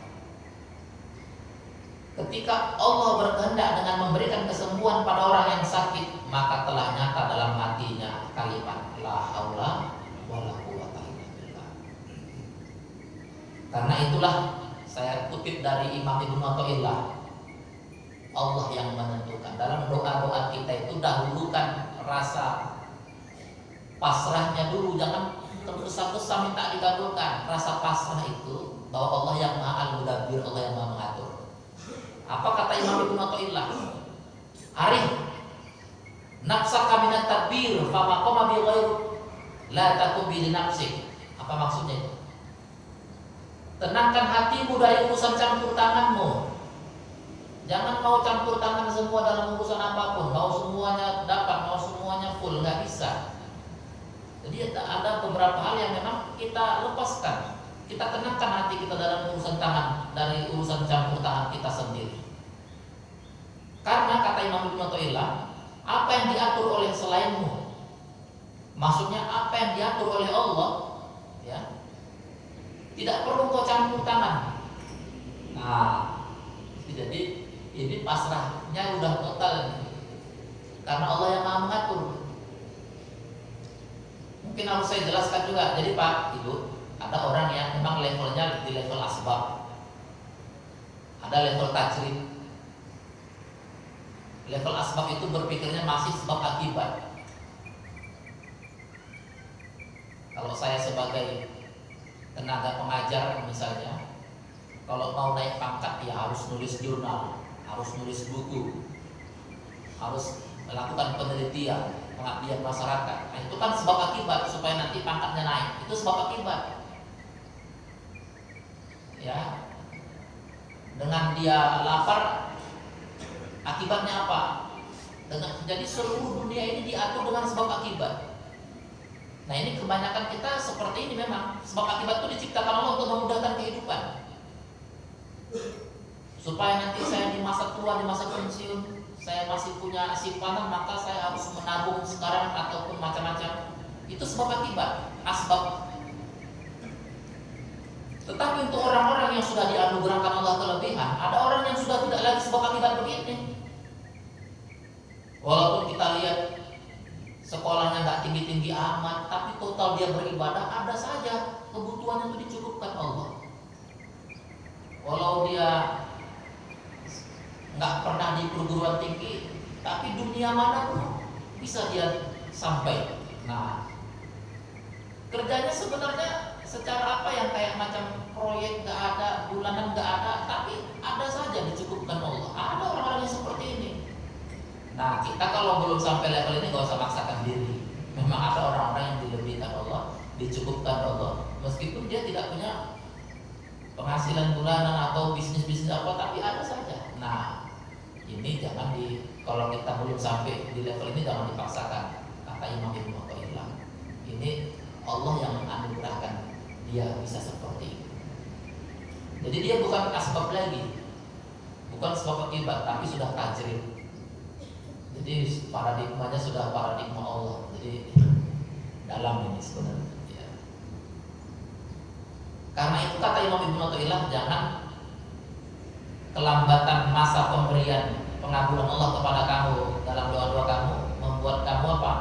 Ketika Allah berkehendak dengan memberikan kesembuhan pada orang yang sakit, maka telah nyata dalam hatinya kalimat la haula wala quwata. Karena itulah saya kutip dari Imam Ibnu Athaillah. Allah yang menentukan dalam doa-doa kita itu dahulukan rasa pasrahnya dulu jangan tergesa-gesa minta dikabulkan rasa pasrah itu bahwa Allah yang maha al-mudabbir Allah yang maha mengatur apa kata Imam Ibnu Athaillah? Arif nafsaka minat tadbir fama qama bi la takum bi. Apa maksudnya itu? Tenangkan hatimu dari urusan campur tanganmu. Jangan mau campur tangan semua dalam urusan apa pun, mau semuanya dapat, mau semuanya full, nggak bisa. Jadi ada beberapa hal yang memang kita lepaskan kita tenangkan hati kita dalam urusan tangan dari urusan campur tangan kita sendiri. Karena kata Imam Ibnu Athaillah, apa yang diatur oleh selainmu, maksudnya apa yang diatur oleh Allah, ya, tidak perlu kau campur tangan. Nah, jadi ini pasrahnya udah total karena Allah yang maha mengatur. Mungkin harus saya jelaskan juga. Jadi Pak, Ibu, Ada orang yang memang levelnya di level asbab. Ada level tajrid. Level asbab itu berpikirnya masih sebab akibat. Kalau saya sebagai tenaga pengajar misalnya, kalau mau naik pangkat ya harus nulis jurnal, harus nulis buku, harus melakukan penelitian, pengabdian masyarakat. Nah, itu kan sebab akibat supaya nanti pangkatnya naik. Itu sebab akibat. Ya. Dengan dia lapar akibatnya apa? Dengan jadi seluruh dunia ini diatur dengan sebab akibat. Nah ini kebanyakan kita seperti ini memang Sebab akibat itu diciptakan Allah untuk memudahkan kehidupan Supaya nanti saya di masa tua, di masa pensiun saya masih punya simpanan maka saya harus menabung sekarang ataupun macam-macam. Itu sebab akibat asbab. Tetapi untuk orang-orang yang sudah dianugerahkan Allah kelebihan ada orang yang sudah tidak lagi sebab akibat begini. Walaupun kita lihat sekolahnya nggak tinggi-tinggi amat tapi total dia beribadah ada saja kebutuhan itu dicukupkan Allah. Walau dia nggak pernah di perguruan tinggi, tapi dunia mana pun bisa dia sampai. Nah, kerjanya sebenarnya secara apa yang kayak macam proyek nggak ada, bulanan nggak ada, tapi ada saja dicukupkan Allah. Ada orang-orang yang seperti ini. Nah, kita kalau belum sampai level ini nggak usah maksakan diri. Memang ada orang-orang yang dilebihkan Allah, dicukupkan Allah, meskipun dia tidak punya penghasilan bulanan atau bisnis-bisnis apa, tapi ada saja. Nah, ini jangan di kalau kita belum sampai di level ini jangan dipaksakan. Kata Imam Ibnu Athaillah ini Allah yang menganugerahkan. Dia bisa seperti itu. Jadi dia bukan asbab lagi. Bukan sebab akibat tapi sudah tajrid jadi paradigmanya sudah paradigma Allah. Jadi dalam ini sebenarnya ya. karena itu kata Imam Ibnu Athaillah jangan kelambatan masa pemberian pengabulan Allah kepada kamu dalam doa-doa kamu membuat kamu apa?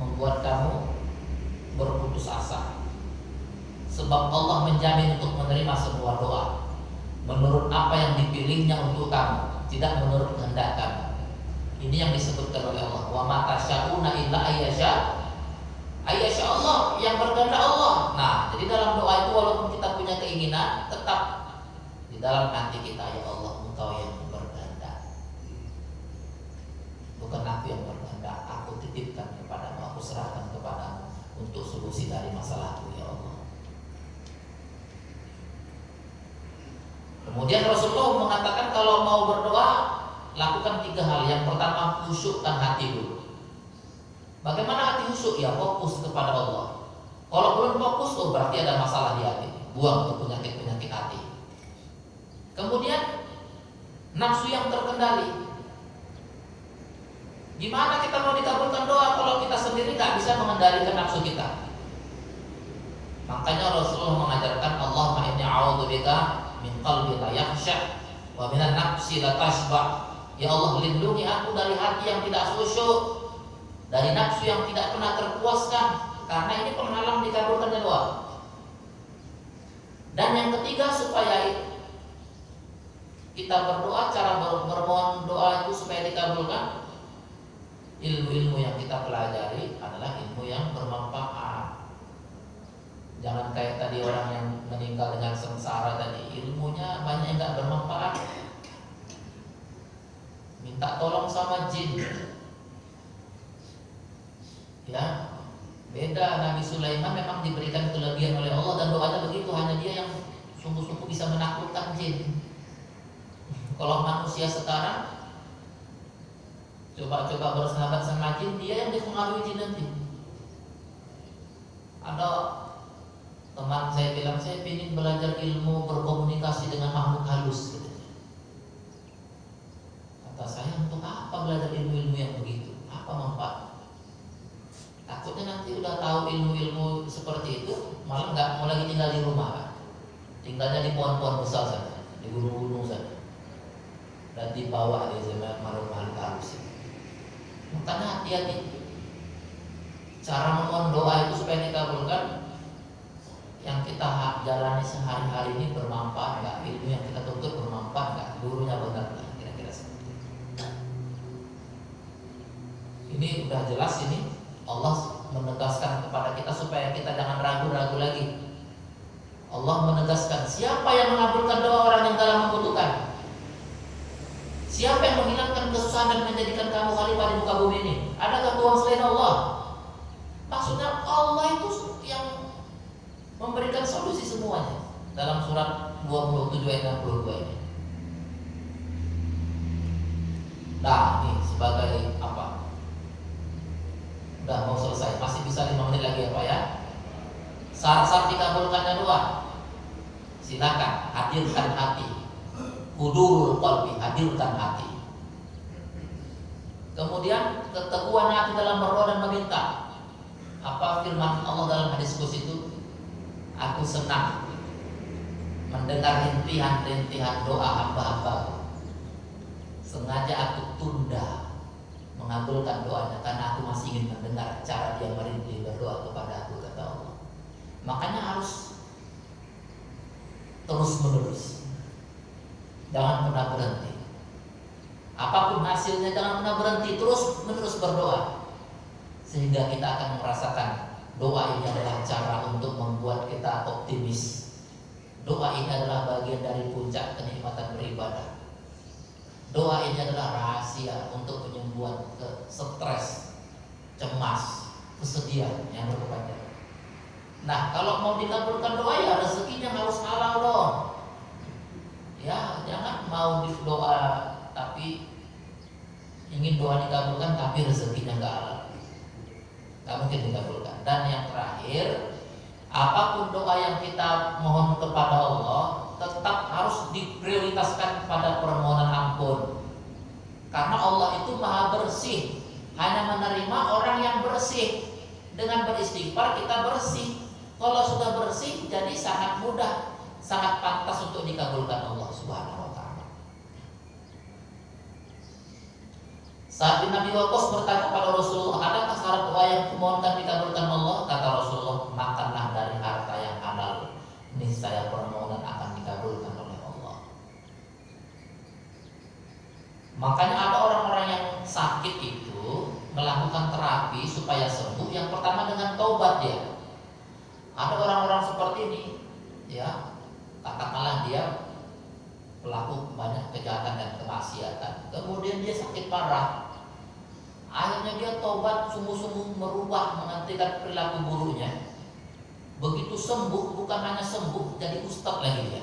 Membuat kamu berputus asa. Sebab Allah menjamin untuk menerima sebuah doa menurut apa yang dipilihnya untuk kamu, tidak menurut kehendak kamu. Ini yang disebutkan oleh Allah. Wa mata syauna illa ayyasha Ayyasha Allah yang berkehendak Allah. Nah, jadi dalam doa itu walaupun kita punya keinginan, tetap dalam hati kita ya Allah engkau yang berkehendak. Bukan aku yang berkehendak aku titipkan kepadamu aku serahkan kepadamu untuk solusi dari masalahku ya Allah. Kemudian Rasulullah mengatakan kalau mau berdoa lakukan tiga hal. Yang pertama khusyukkan hati dulu. Bagaimana hati khusyuk ya fokus kepada Allah. Kalau belum fokus oh berarti ada masalah di hati. Buang tuh penyakit-penyakit hati kemudian nafsu yang terkendali. Gimana kita mau dikabulkan doa kalau kita sendiri nggak bisa mengendalikan nafsu kita? Makanya Rasulullah mengajarkan Allah inni a'udzubika min qalbi la yakhsha wa minan nafsi la tashba. Ya Allah lindungi aku dari hati yang tidak khusyuk, dari nafsu yang tidak pernah terpuaskan karena ini penghalang dikabulkannya doa. Dan yang ketiga supaya kita berdoa cara ber bermohon doa itu supaya dikabulkan. Ilmu-ilmu yang kita pelajari adalah ilmu yang bermanfaat. Jangan kayak tadi orang yang meninggal dengan sengsara tadi. Ilmunya banyak yang nggak bermanfaat. Minta tolong sama jin. Ya beda. Nabi Sulaiman memang diberikan kelebihan oleh Allah dan doanya begitu. Hanya dia yang sungguh-sungguh bisa menaklukkan jin kalau manusia sekarang coba-coba bersahabat sama jin, dia yang dipengaruhi jin nanti. Ada teman saya bilang saya ingin belajar ilmu berkomunikasi dengan makhluk halus. Kata saya untuk apa belajar ilmu-ilmu yang begitu? Apa manfaat? Takutnya nanti udah tahu ilmu-ilmu seperti itu, malah nggak mau lagi tinggal di rumah kan? Tinggalnya di pohon-pohon besar saja, di gunung-gunung saja dan dibawa di zaman ini. Makanya hati-hati. Cara memohon doa itu supaya dikabulkan yang kita jalani sehari-hari ini bermanfaat nggak? Ilmu yang kita tuntut bermanfaat nggak? Gurunya benar nggak? Kira-kira seperti itu. Ini udah jelas ini Allah menegaskan kepada kita supaya kita jangan ragu-ragu lagi. Allah menegaskan siapa yang mengabulkan doa orang yang dalam membutuhkan. Siapa yang menghilangkan kesusahan dan menjadikan kamu khalifah di muka bumi ini? Adakah Tuhan selain Allah? Maksudnya Allah itu yang memberikan solusi semuanya dalam surat 27 ayat 62 ini. Nah, ini sebagai apa? Udah mau selesai, masih bisa 5 menit lagi ya Pak ya. Syarat-syarat dikabulkannya doa. Silakan hadirkan hati. Kudurul qalbi, hadirkan hati. Kemudian keteguhan hati dalam berdoa dan meminta. Apa firman Allah dalam hadis kursi itu? Aku senang mendengar rintihan-rintihan doa hamba-hamba. Sengaja aku tunda mengabulkan doanya karena aku masih ingin mendengar cara dia merintih berdoa kepada aku kata Allah. Makanya harus terus menerus. Jangan pernah berhenti. Apa pun hasilnya jangan pernah berhenti terus menerus berdoa sehingga kita akan merasakan Doa ini adalah cara untuk membuat kita optimis. Doa ini adalah bagian dari puncak kenikmatan beribadah. Doa ini adalah rahasia untuk penyembuhan ke stres, cemas, kesedihan yang berkepanjangan. Nah, kalau mau dikabulkan doa ya rezekinya harus halal dong. Ya, jangan mau doa tapi ingin doa dikabulkan tapi rezekinya nggak halal nggak mungkin dikabulkan. Dan yang terakhir, apa pun doa yang kita mohon kepada Allah tetap harus diprioritaskan pada permohonan ampun. Karena Allah itu maha bersih, hanya menerima orang yang bersih. Dengan beristighfar kita bersih. Kalau sudah bersih, jadi sangat mudah, sangat pantas untuk dikabulkan Allah Subhanahu Saat Nabi Waqqas bertanya kepada Rasulullah, adakah syarat doa yang kumohonkan dikabulkan Allah? Kata Rasulullah, makanlah dari harta yang halal. Niscaya permohonan akan dikabulkan oleh Allah. Makanya ada orang-orang yang sakit itu melakukan terapi supaya sembuh. Yang pertama dengan taubat dia. Ada orang-orang seperti ini, ya katakanlah dia pelaku banyak kejahatan dan kemaksiatan. Kemudian dia sakit parah, Akhirnya dia tobat sungguh-sungguh merubah menghentikan perilaku buruknya. Begitu sembuh, bukan hanya sembuh, jadi ustadz lagi dia.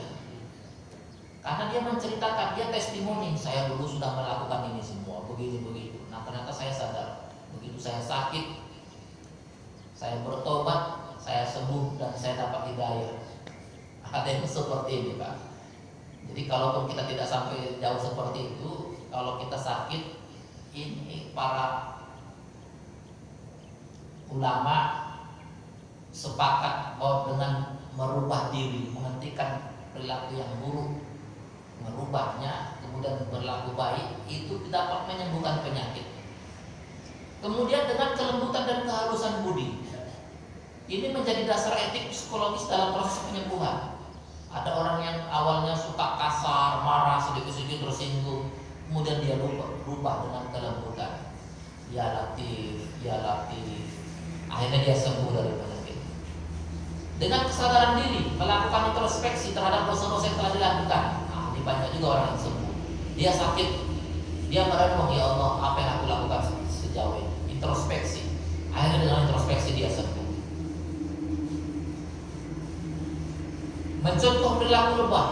Karena dia menceritakan, dia testimoni, saya dulu sudah melakukan ini semua, begini-begitu. Nah ternyata saya sadar, begitu saya sakit, saya bertobat, saya sembuh dan saya dapat hidayah. Ada yang seperti ini Pak. Jadi kalaupun kita tidak sampai jauh seperti itu, kalau kita sakit, ini para ulama sepakat bahwa dengan merubah diri, menghentikan perilaku yang buruk, merubahnya, kemudian berlaku baik, itu dapat menyembuhkan penyakit. Kemudian dengan kelembutan dan kehalusan budi, ini menjadi dasar etik psikologis dalam proses penyembuhan. Ada orang yang awalnya suka kasar, marah, sedikit-sedikit tersinggung, kemudian dia lupa, berubah dengan kelembutan. Ya latif ya latif. Akhirnya dia sembuh dari penyakit. Dengan kesadaran diri melakukan introspeksi terhadap dosa-dosa yang telah dilakukan. Nah, ini banyak juga orang yang sembuh. Dia sakit. Dia merenung ya Allah apa yang aku lakukan sejauh ini? Introspeksi. Akhirnya dengan introspeksi dia sembuh mencontoh perilaku lebah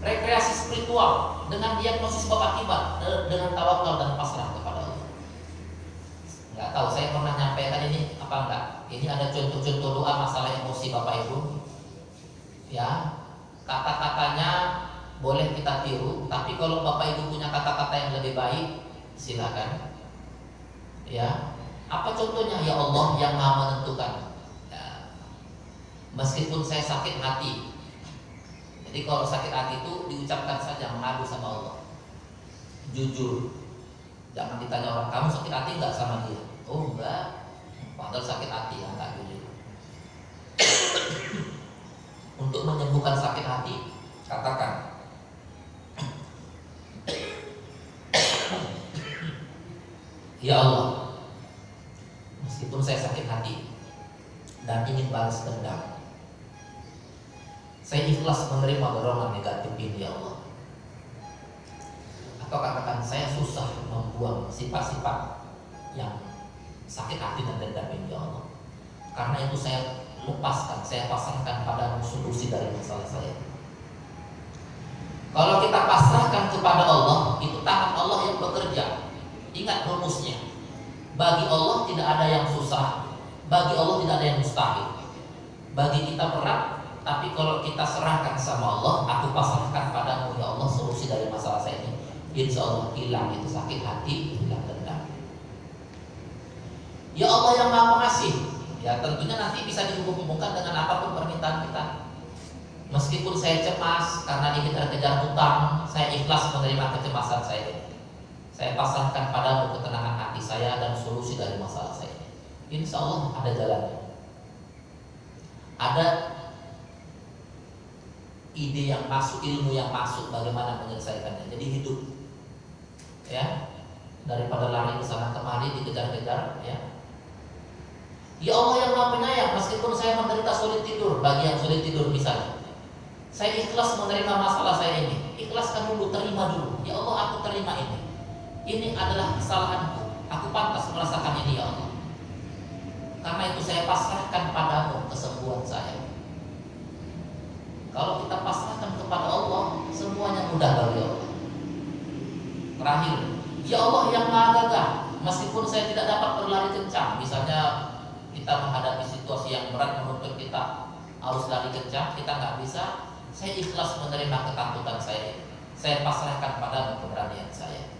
rekreasi spiritual dengan diagnosis sebab akibat dengan tawakal dan pasrah kepada Allah. Nggak tahu saya pernah nyampaikan ini apa enggak? Ini ada contoh-contoh doa masalah emosi Bapak Ibu. Ya, kata-katanya boleh kita tiru, tapi kalau Bapak Ibu punya kata-kata yang lebih baik, silakan. Ya, apa contohnya? Ya Allah yang Maha menentukan. Meskipun saya sakit hati, jadi kalau sakit hati itu diucapkan saja mengadu sama Allah. Jujur. Jangan ditanya orang kamu sakit hati enggak sama dia. Oh enggak. Padahal sakit hati ya enggak jujur. <coughs> untuk menyembuhkan sakit hati, katakan <coughs> Ya Allah, meskipun saya sakit hati dan ingin balas dendam, saya ikhlas menerima dorongan negatif ini ya Allah. Atau katakan saya susah membuang sifat-sifat yang sakit hati dan dendam ini ya Allah. Karena itu saya lepaskan, saya pasangkan pada solusi dari masalah saya. Kalau kita pasrahkan kepada Allah, itu tangan Allah yang bekerja. Ingat rumusnya. Bagi Allah tidak ada yang susah. Bagi Allah tidak ada yang mustahil. Bagi kita berat, tapi kalau kita serahkan sama Allah, aku pasrahkan padamu ya Allah solusi dari masalah saya ini. Insya Allah hilang itu sakit hati, hilang dendam. Ya Allah yang maha pengasih. Ya tentunya nanti bisa dihubung-hubungkan dengan apa pun permintaan kita. Meskipun saya cemas karena dikejar-kejar hutang, saya ikhlas menerima kecemasan saya. Saya pasangkan padamu ketenangan hati saya dan solusi dari masalah saya. Insya Allah ada jalannya. Ada ide yang masuk, ilmu yang masuk, bagaimana menyelesaikannya. Jadi hidup, ya, daripada lari ke sana kemari dikejar-kejar, ya. Ya Allah yang maha penyayang, meskipun saya menderita sulit tidur, bagi yang sulit tidur misalnya, saya ikhlas menerima masalah saya ini. Ikhlaskan dulu, terima dulu. Ya Allah, aku terima ini ini adalah kesalahanku. Aku pantas merasakan ini ya Allah. Karena itu saya pasrahkan padamu kesembuhan saya. Kalau kita pasrahkan kepada Allah, semuanya mudah bagi Allah. Terakhir, ya Allah yang maha gagah. Meskipun saya tidak dapat berlari kencang, misalnya kita menghadapi situasi yang berat menuntut kita harus lari kencang, kita nggak bisa. Saya ikhlas menerima ketakutan saya. Saya pasrahkan padamu keberanian saya.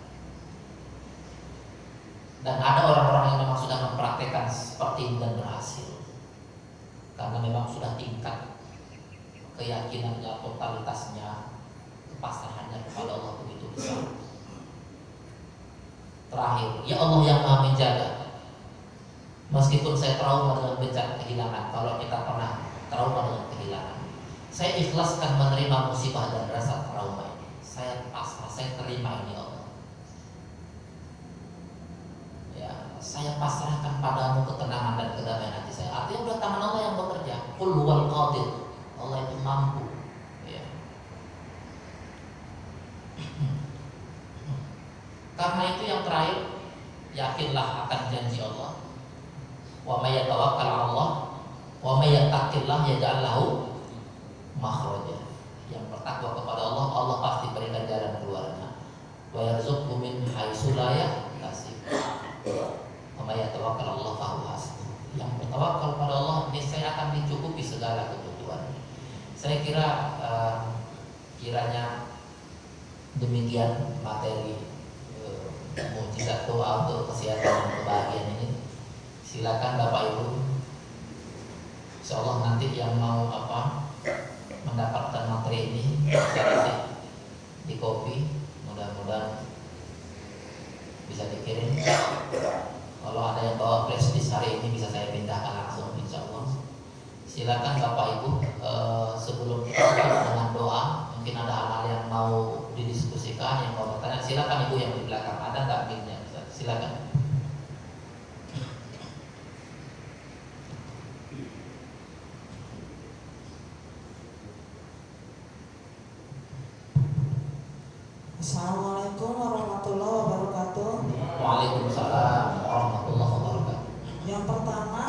Dan ada orang-orang yang memang sudah mempraktekkan seperti ini dan berhasil. Karena memang sudah tingkat keyakinannya, totalitasnya, kepasrahannya kepada Allah begitu besar. Terakhir, ya Allah yang maha menjaga. Meskipun saya trauma dengan bencana kehilangan, kalau kita pernah trauma dengan kehilangan, saya ikhlaskan menerima musibah dan rasa trauma ini. Saya pasrah, saya terima ini Allah. saya pasrahkan padamu ketenangan dan kedamaian hati saya. Artinya udah tangan Allah yang bekerja. Qul huwal qadir. Allah itu mampu. Ya. <clears throat> Karena itu yang terakhir, yakinlah akan janji Allah. Wa may yatawakkal Allah wa may yattaqillah yaj'al lahu makhraja. Yang bertakwa kepada Allah, Allah pasti berikan jalan keluarnya. Wa yarzuqhu min haitsu la yahtasib. Maya tawakal Allah fahu Yang bertawakal pada Allah niscaya akan dicukupi segala kebutuhan. Saya kira uh, kiranya demikian materi uh, mujizat doa untuk kesehatan dan kebahagiaan ini. Silakan Bapak Ibu. Allah nanti yang mau apa mendapatkan materi ini bisa di kopi mudah-mudahan bisa dikirim kalau ada yang bawa flash disk hari ini bisa saya pindahkan langsung. Silakan Bapak Ibu eh, sebelum kita dengan doa mungkin ada hal-hal yang mau didiskusikan yang mau bertanya. Silakan Ibu yang di belakang ada nggak mic silakan. Assalamualaikum warahmatullahi wabarakatuh. Waalaikumsalam warahmatullahi wabarakatuh. Yang pertama,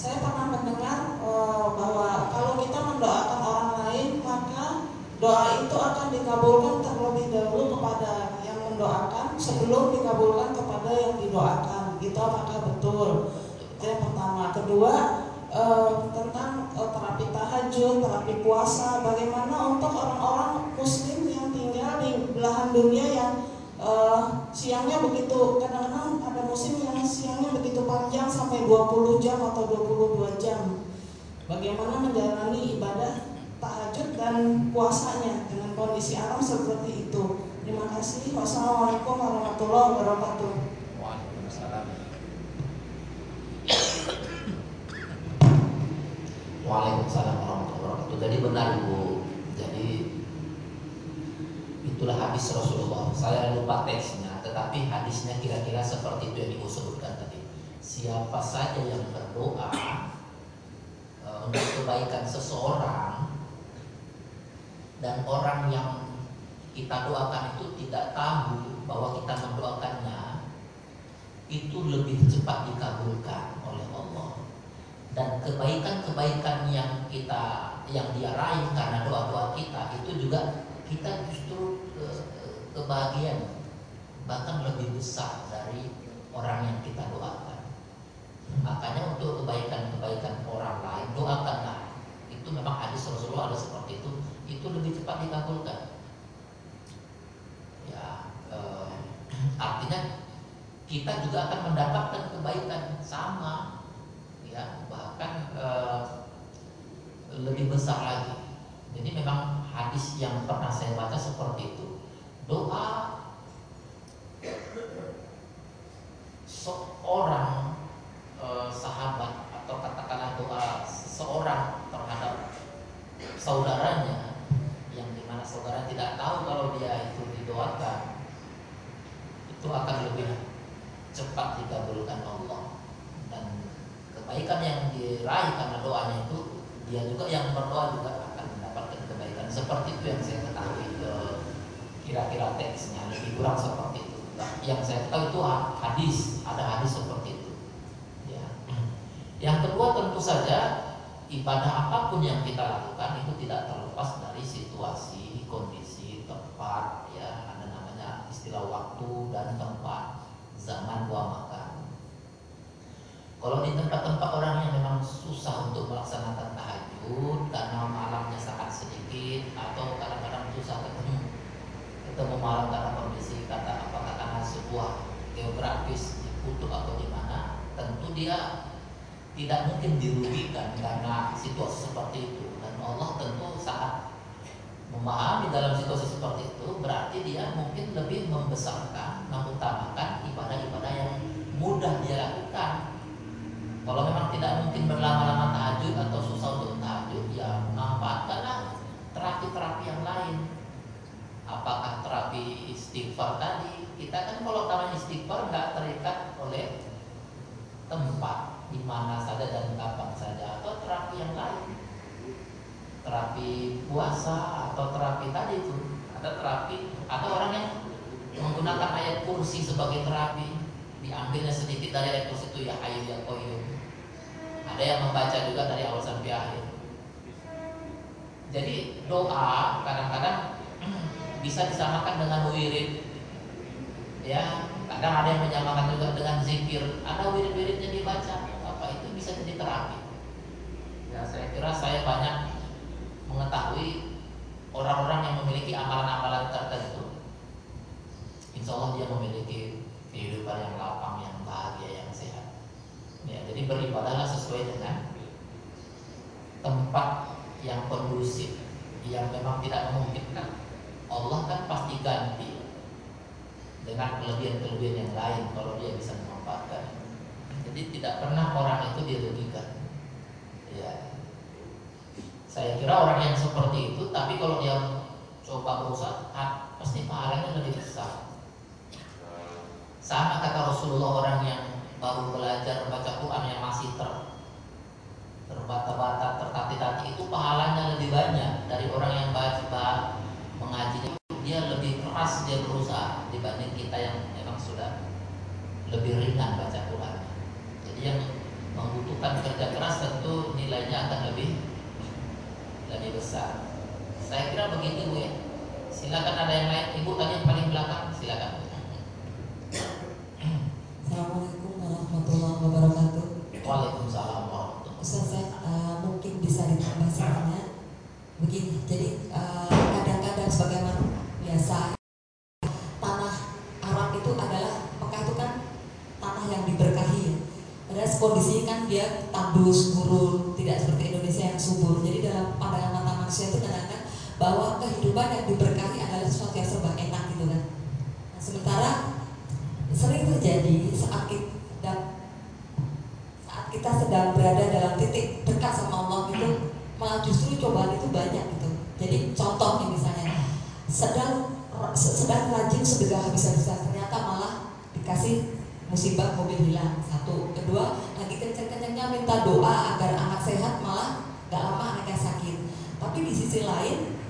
saya pernah mendengar uh, bahwa kalau kita mendoakan orang lain, maka doa itu akan dikabulkan terlebih dahulu kepada yang mendoakan sebelum dikabulkan kepada yang didoakan. Itu apakah betul? Itu yang pertama. Kedua, uh, tentang uh, terapi tahajud, terapi puasa, bagaimana untuk orang-orang muslim yang tinggal di belahan dunia yang uh, siangnya begitu kadang-kadang ada musim yang siangnya begitu panjang sampai 20 jam atau 22 jam. Bagaimana menjalani ibadah tahajud dan puasanya dengan kondisi alam seperti itu. Terima kasih. Wassalamualaikum warahmatullahi wabarakatuh. Waalaikumsalam. Waalaikumsalam warahmatullahi wabarakatuh. jadi benar ibu. Jadi itulah hadis Rasulullah. Saya lupa teksnya, tetapi hadisnya kira-kira seperti itu yang tadi. Siapa saja yang berdoa uh, untuk kebaikan seseorang dan orang yang kita doakan itu tidak tahu bahwa kita mendoakannya itu lebih cepat dikabulkan oleh Allah. Dan kebaikan-kebaikan yang kita yang dia raih karena doa-doa kita itu juga kita justru ke, kebahagiaan bahkan lebih besar dari orang yang kita doakan makanya untuk kebaikan-kebaikan orang lain doakanlah itu memang hadis Rasulullah ada seperti itu itu lebih cepat dikabulkan ya eh, artinya kita juga akan mendapatkan kebaikan sama ya bahkan uh, lebih besar lagi. Jadi memang hadis yang pernah saya baca seperti itu. Doa seorang uh, sahabat atau katakanlah doa seorang terhadap saudaranya yang di mana saudara tidak tahu kalau dia itu didoakan itu akan lebih cepat dikabulkan Allah. Kebaikan yang diraih karena doanya itu dia juga yang berdoa juga akan mendapatkan kebaikan. Seperti itu yang saya ketahui eh, kira-kira teksnya lebih kurang seperti itu. Yang saya tahu itu hadis ada hadis seperti yang kedua tentu saja ibadah apa pun yang kita lakukan itu tidak terlepas dari situasi kondisi tempat ya ada namanya istilah waktu dan tempat zaman dua maka kalau di tempat-tempat orang yang memang susah untuk melaksanakan tahajud karena malamnya sangat sedikit atau kadang-kadang susah ketemu ketemu malam karena kondisi kata apakah karena sebuah geografis diputuk atau di mana, tentu dia tidak mungkin dirugikan karena situasi seperti itu dan Allah tentu saat memahami dalam situasi seperti itu berarti dia mungkin lebih membesarkan mengutamakan ibadah-ibadah yang mudah dia lakukan kalau memang tidak mungkin berlama-lama tahajud atau susah untuk tahajud, ya manfaatkanlah terapi-terapi yang lain. Apakah terapi istighfar tadi? Kita kan kalau taman istighfar nggak terikat oleh tempat di mana saja dan kapan saja atau terapi yang lain. Terapi puasa atau terapi tadi itu ada terapi atau orang yang menggunakan ayat kursi sebagai terapi diambilnya sedikit dari ayat kursi itu ya ayu ya koyum ada yang membaca juga dari awal sampai akhir. Jadi doa kadang-kadang <clears throat> bisa disamakan dengan wirid. Ya, kadang ada yang menyamakan juga dengan zikir. Ada wirid-wiridnya dibaca. Apa itu bisa jadi terapi. Ya, saya kira saya banyak mengetahui orang-orang yang memiliki amalan-amalan tertentu. Insya Allah dia memiliki kehidupan yang lapang, yang bahagia, yang Ya, jadi beribadahlah sesuai dengan tempat yang kondusif yang memang tidak memungkinkan. Allah kan pasti ganti dengan kelebihan-kelebihan yang lain kalau dia bisa memanfaatkan. Jadi tidak pernah orang itu dirugikan. Ya. Saya kira orang yang seperti itu, tapi kalau dia coba berusaha, ah, pasti pahalanya lebih besar. Sama kata Rasulullah orang yang baru belajar baca Quran yang masih ter terbata-bata tertati-tati itu pahalanya lebih banyak dari orang yang baca mengaji dia lebih keras dia berusaha dibanding kita yang memang sudah lebih ringan baca Quran yang membutuhkan kerja keras tentu nilainya akan lebih lebih besar. Saya kira begitu Bu ya. Silakan ada yang lain. Ibu tadi yang paling belakang. Silakan Assalamualaikum warahmatullahi wabarakatuh. Waalaikumsalam warahmatullahi Ustaz uh, mungkin bisa ditambah sedikit. Begini, jadi uh, kadang-kadang uh, sebagaimana biasa tanah Arab itu adalah Mekah itu kan tanah yang diberkahi ya. Ada kondisinya kan dia tandus, gurun, tidak seperti Indonesia yang subur. Jadi dalam pandangan mata manusia itu kadang-kadang bahwa kehidupan yang diberkahi adalah sesuatu yang serba enak gitu kan. Nah, sementara sering terjadi saat kita saat kita sedang berada dalam titik dekat sama Allah itu malah justru cobaan itu sedang sedang rajin sedekah habis-habisan ternyata malah dikasih musibah mobil hilang satu. Kedua lagi kenceng-kencengnya minta doa agar anak sehat malah gak lama anaknya sakit. Tapi di sisi lain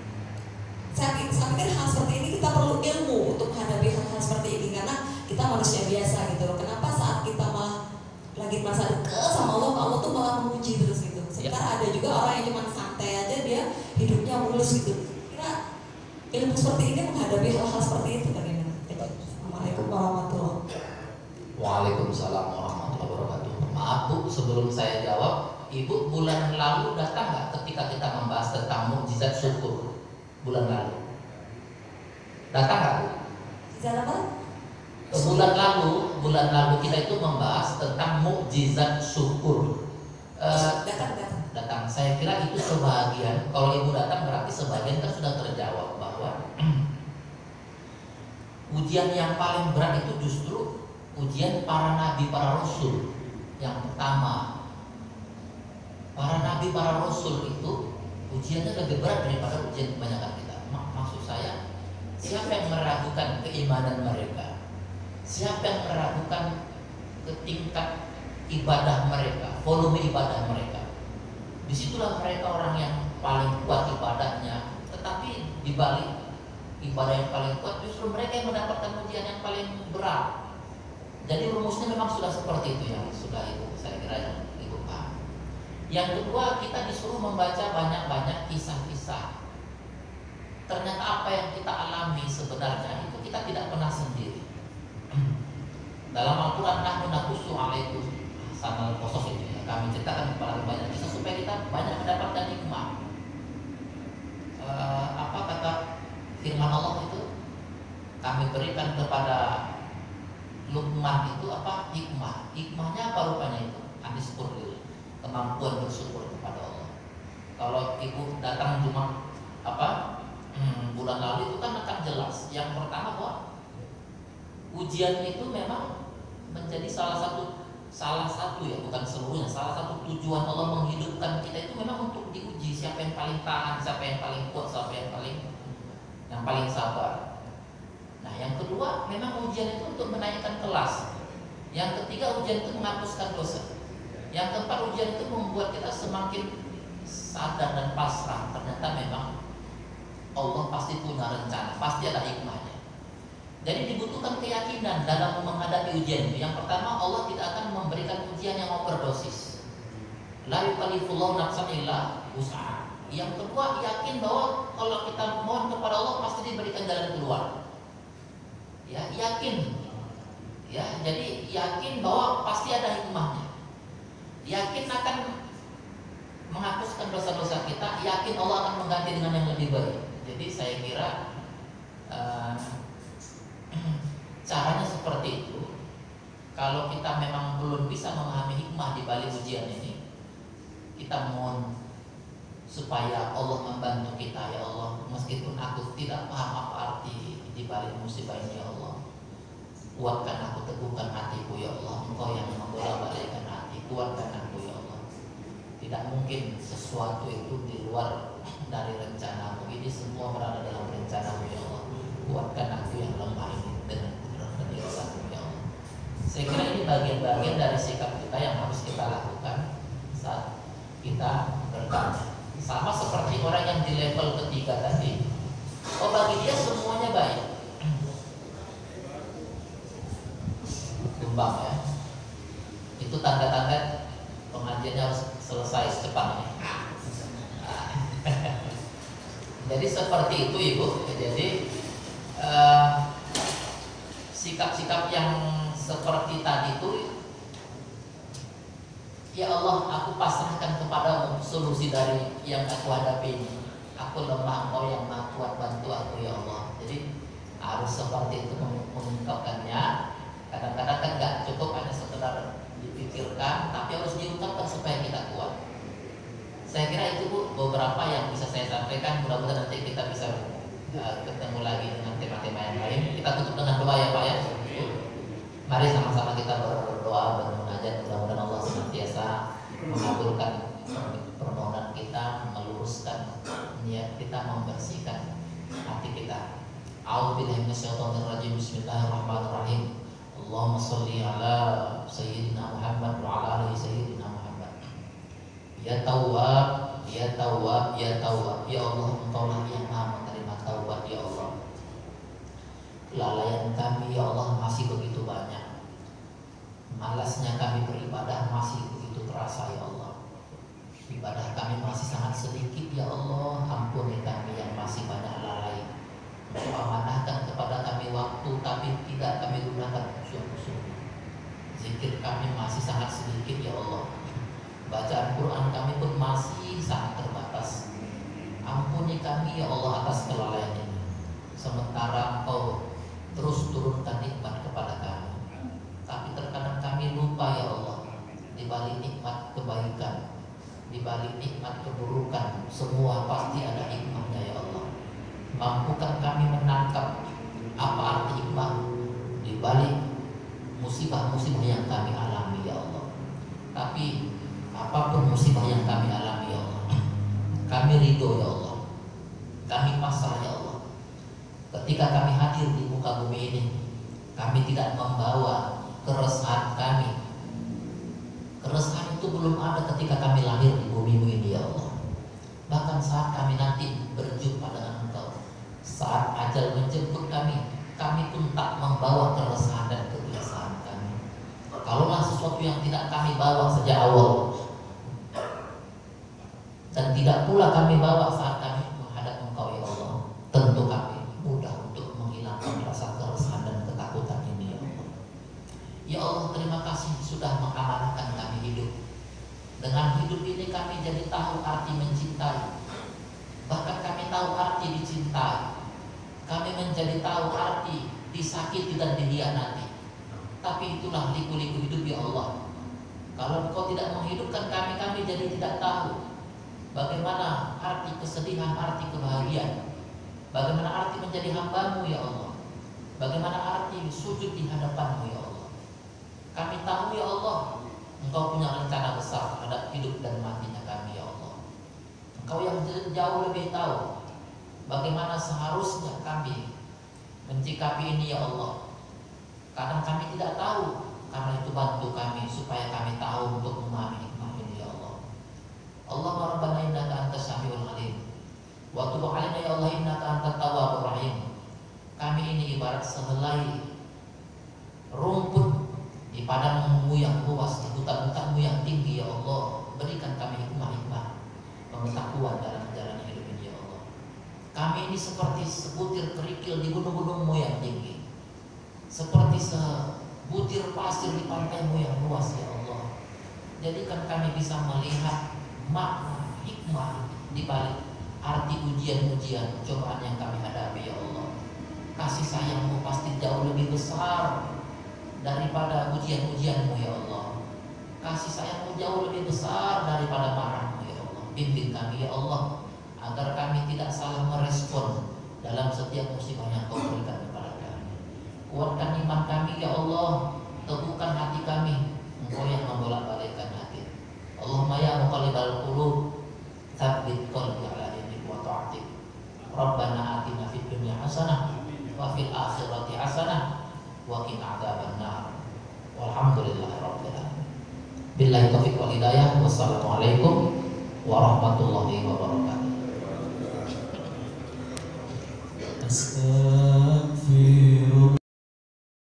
saya, saya pikir hal seperti ini kita perlu ilmu untuk menghadapi hal-hal seperti ini karena kita manusia biasa gitu. Loh kenapa saat kita malah lagi merasa deket sama Allah Allah tuh malah menguji terus gitu. Sementara ya. ada juga orang yang cuma santai aja dia hidupnya mulus gitu. Kira ilmu seperti ini menghadapi hal-hal seperti itu bagaimana? Assalamualaikum warahmatullahi wabarakatuh. Waalaikumsalam warahmatullahi wabarakatuh. Maaf Bu, sebelum saya jawab, Ibu bulan lalu datang nggak ketika kita membahas tentang mukjizat syukur bulan lalu? Datang nggak Bu? Mukjizat apa? Bulan lalu, bulan lalu kita itu membahas tentang mukjizat syukur. Uh, datang, datang. Datang. Saya kira itu sebagian. Kalau ibu datang berarti sebagian kan sudah terjawab bahwa <clears throat> ujian yang paling berat itu justru ujian para nabi, para rasul. Yang pertama, para nabi, para rasul itu ujiannya lebih berat daripada ujian kebanyakan kita. Maksud saya, siapa yang meragukan keimanan mereka? Siapa yang meragukan ke tingkat ibadah mereka, volume ibadah mereka? Di situlah mereka orang yang paling kuat ibadahnya. Tetapi di balik ibadah yang paling kuat justru mereka yang mendapatkan ujian yang paling berat. Jadi rumusnya memang sudah seperti itu yang sudah itu saya kira yang itu paham. Yang kedua kita disuruh membaca banyak-banyak kisah-kisah. Ternyata apa yang kita alami sebenarnya itu kita tidak pernah sendiri. <clears throat> Dalam Al-Quran nahnu nakusu alaikum sama kosong itu ya. Kami ceritakan kepada banyak kisah supaya kita banyak mendapatkan hikmah. E, apa kata firman Allah itu? Kami berikan kepada Luqman itu apa? Hikmah. Hikmahnya apa rupanya itu? Anispur kemampuan bersyukur kepada Allah. Kalau ibu datang cuma apa hmm, bulan lalu itu kan akan jelas. Yang pertama bahwa ujian itu memang menjadi salah satu salah satu ya bukan seluruhnya salah satu tujuan Allah menghidupkan kita itu memang untuk diuji siapa yang paling tahan siapa yang paling kuat siapa yang paling yang paling sabar nah yang kedua memang ujian itu untuk menaikkan kelas yang ketiga ujian itu menghapuskan dosa yang keempat ujian itu membuat kita semakin sadar dan pasrah ternyata memang Allah pasti punya rencana pasti ada hikmahnya jadi dibutuhkan keyakinan dalam menghadapi ujian itu. Yang pertama Allah tidak akan memberikan ujian yang overdosis. La yukallifullahu nafsan illa usaha. Yang kedua yakin bahwa kalau kita mohon kepada Allah pasti diberikan jalan keluar. Ya, yakin. Ya, jadi yakin bahwa pasti ada hikmahnya. Yakin akan menghapuskan dosa-dosa kita, yakin Allah akan mengganti dengan yang lebih baik. Jadi saya kira uh, <clears throat> Caranya seperti itu. Kalau kita memang belum bisa memahami hikmah di balik ujian ini, kita mohon supaya Allah membantu kita ya Allah meskipun aku tidak paham apa arti di balik musibah ini ya Allah kuatkan aku teguhkan hatiku ya Allah engkau yang membolak balikkan hati kuatkan aku ya Allah tidak mungkin sesuatu itu di luar dari rencanamu ini semua berada dalam rencanamu ya Allah kuatkan aku yang lemah ini dengan saya kira ini bagian-bagian dari sikap kita yang harus kita lakukan saat kita bertanya. Sama seperti orang yang di level ketiga tadi. Oh bagi dia semuanya baik. Kembang ya. Itu tanda-tanda pengajiannya harus selesai secepatnya. <laughs> Jadi seperti itu ibu. Jadi uh, sikap-sikap yang seperti tadi itu Ya Allah, aku pasrahkan kepada solusi dari yang aku hadapi ini. Aku lemah, engkau yang maha kuat bantu aku ya Allah. Jadi harus seperti itu mengungkapkannya. Kadang-kadang kan nggak cukup hanya sekedar dipikirkan, tapi harus diungkapkan supaya kita kuat. Saya kira itu bu beberapa yang bisa saya sampaikan. Mudah-mudahan nanti kita bisa uh, ketemu lagi dengan tema-tema yang lain. Kita tutup dengan doa ya Pak ya. Mari sama-sama kita berdoa bermunajat mudah-mudahan Allah senantiasa mengabulkan permohonan kita, meluruskan niat kita, membersihkan hati kita. Minasyaitonir rajim. Bismillahirrahmanirrahim. Allahumma shalli ala sayyidina Muhammad wa ala ali sayyidina Muhammad. Ya Tawwab, ya Tawwab, ya Tawwab. Ya Allah, Engkaulah yang Maha menerima taubat ya Allah. Kelalaian kami ya Allah masih begitu banyak. Malasnya kami beribadah masih begitu terasa ya Allah. Ibadah kami masih sangat sedikit ya Allah. Ampuni kami yang masih banyak lalai amanahkan kepada kami waktu tapi tidak kami gunakan sungguh-sungguh. Zikir kami masih sangat sedikit ya Allah. Bacaan Quran kami pun masih sangat terbatas. Ampuni kami ya Allah atas kelalaian ini. Sementara Engkau terus turunkan nikmat kepada kami. Tapi terkadang kami lupa ya Allah. Di balik nikmat kebaikan, di balik nikmat keburukan, semua pasti ada hikmahnya ya Allah. Mampukan kami menangkap apa arti hikmah di balik musibah-musibah yang kami alami ya Allah. Tapi apa pun musibah yang kami alami ya Allah, kami ridho ya Allah. Kami pasrah ya Allah. Ketika kami hadir di muka bumi ini, kami tidak membawa keresahan kami. Keresahan itu belum ada ketika kami lahir di bumi ini ya Allah. Bahkan saat kami nanti berjumpa dengan saat ajal menjemput kami, kami pun tak membawa keresahan dan kegelisahan kami. Kalaulah sesuatu yang tidak kami bawa sejak awal dan tidak pula kami bawa saat kami menghadap Engkau ya Allah, tentu kami mudah untuk menghilangkan rasa keresahan dan ketakutan ini ya Allah. Ya Allah terima kasih sudah mengamanahkan kami hidup. Dengan hidup ini kami jadi tahu arti mencintai. Bahkan kami tahu arti dicintai kami menjadi tahu arti disakiti dan dihianati. Tapi itulah liku-liku hidup ya Allah. Kalau Engkau tidak menghidupkan kami, kami jadi tidak tahu bagaimana arti kesedihan, arti kebahagiaan. Bagaimana arti menjadi hambamu ya Allah. Bagaimana arti sujud di hadapanmu ya Allah. Kami tahu ya Allah, Engkau punya rencana besar terhadap hidup dan matinya kami ya Allah. Engkau yang jauh lebih tahu Bagaimana seharusnya kami mencikapi ini ya Allah? Kadang kami tidak tahu. Karena itu bantu kami supaya kami tahu untuk memahami hikmah ini ya Allah. Allah Rabbana innaka antas samiul alim. Wa tub alaina ya Allah innaka antat tawwabur rahim. Kami ini ibarat sehelai rumput di padangmu yang luas, di hutan-hutanmu yang tinggi ya Allah. Berikan kami hikmah-hikmah Pengetahuan dalam kami ini seperti sebutir kerikil di gunung-gunungmu yang tinggi. Seperti sebutir pasir di pantaimu yang luas ya Allah. Jadikan kami bisa melihat makna hikmah di balik arti ujian-ujian cobaan yang kami hadapi ya Allah. Kasih sayangmu pasti jauh lebih besar daripada ujian-ujianmu ya Allah. Kasih sayangmu jauh lebih besar daripada marahmu ya Allah. Bimbing kami ya Allah agar kami tidak salah merespon dalam setiap musibah yang kau berikan kepada kami. Kuatkan iman kami ya Allah, teguhkan hati kami, Engkau yang membolak-balikkan hati. Allahumma ya muqallibal qulub, tsabbit qalbi ala dinik wa ta'atik. Rabbana atina fid dunya hasanah wa fil akhirati hasanah wa qina adzabannar. Walhamdulillahirabbil alamin. Billahi taufiq wal hidayah. Wassalamualaikum warahmatullahi wabarakatuh. أستغفر